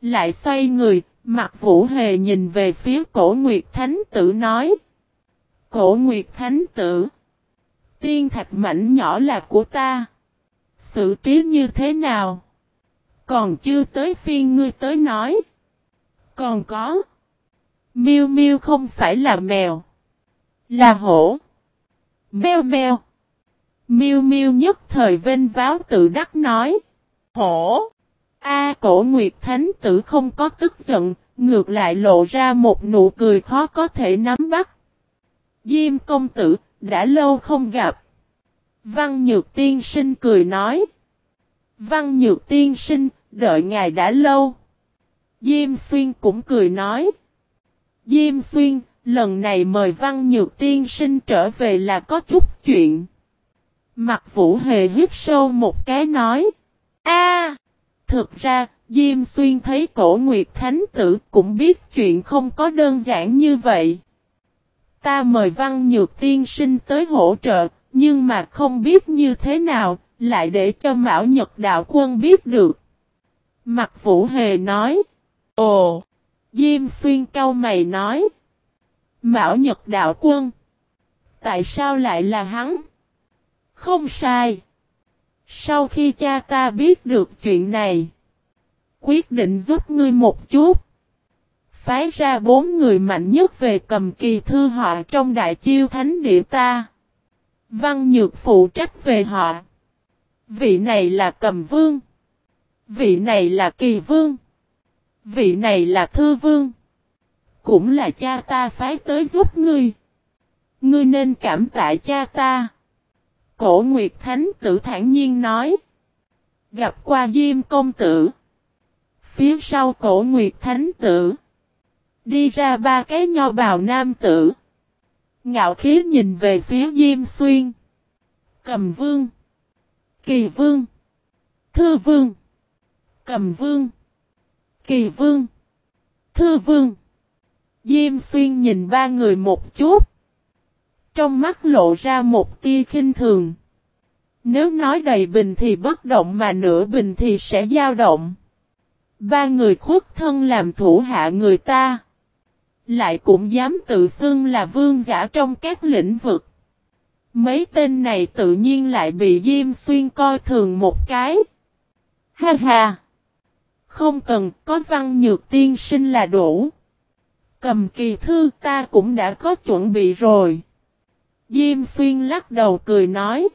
Lại xoay người, mặt vũ hề nhìn về phía cổ Nguyệt Thánh tử nói. Cổ Nguyệt Thánh tử. Tiên thạch mảnh nhỏ là của ta. Sự trí như thế nào? Còn chưa tới phiên ngươi tới nói. Còn có. Miêu miêu không phải là mèo. Là hổ. Mèo mèo. Miêu miêu nhất thời vênh váo tự đắc nói. Hổ. A cổ Nguyệt Thánh tử không có tức giận, ngược lại lộ ra một nụ cười khó có thể nắm bắt. Diêm công tử, đã lâu không gặp. Văn Nhược Tiên Sinh cười nói. Văn Nhược Tiên Sinh, đợi ngài đã lâu. Diêm Xuyên cũng cười nói. Diêm Xuyên, lần này mời Văn Nhược Tiên Sinh trở về là có chút chuyện. Mặt Vũ Hề hít sâu một cái nói. a Thực ra, Diêm Xuyên thấy cổ Nguyệt Thánh Tử cũng biết chuyện không có đơn giản như vậy. Ta mời Văn Nhược Tiên Sinh tới hỗ trợ, nhưng mà không biết như thế nào, lại để cho Mão Nhật Đạo Quân biết được. Mặt Vũ Hề nói. Ồ! Diêm Xuyên cao mày nói. Mão Nhật Đạo Quân. Tại sao lại là hắn? Không sai. Sau khi cha ta biết được chuyện này. Quyết định giúp ngươi một chút. Phái ra bốn người mạnh nhất về cầm kỳ thư họa trong đại chiêu thánh địa ta. Văn Nhược phụ trách về họ. Vị này là cầm vương. Vị này là kỳ vương. Vị này là thư vương. Cũng là cha ta phái tới giúp ngươi. Ngươi nên cảm tạ cha ta. Cổ Nguyệt Thánh tử thản nhiên nói. Gặp qua Diêm công tử. Phía sau cổ Nguyệt Thánh tử. Đi ra ba cái nho bào nam tử. Ngạo khí nhìn về phía Diêm Xuyên. Cầm vương. Kỳ vương. Thư vương. Cầm vương. Kỳ vương. Thư vương. Diêm Xuyên nhìn ba người một chút. Trong mắt lộ ra một tia khinh thường. Nếu nói đầy bình thì bất động mà nửa bình thì sẽ dao động. Ba người khuất thân làm thủ hạ người ta. Lại cũng dám tự xưng là vương giả trong các lĩnh vực. Mấy tên này tự nhiên lại bị Diêm Xuyên coi thường một cái. Ha ha! Không cần, có văn nhược tiên sinh là đủ. Cầm kỳ thư ta cũng đã có chuẩn bị rồi. Diêm Xuyên lắc đầu cười nói.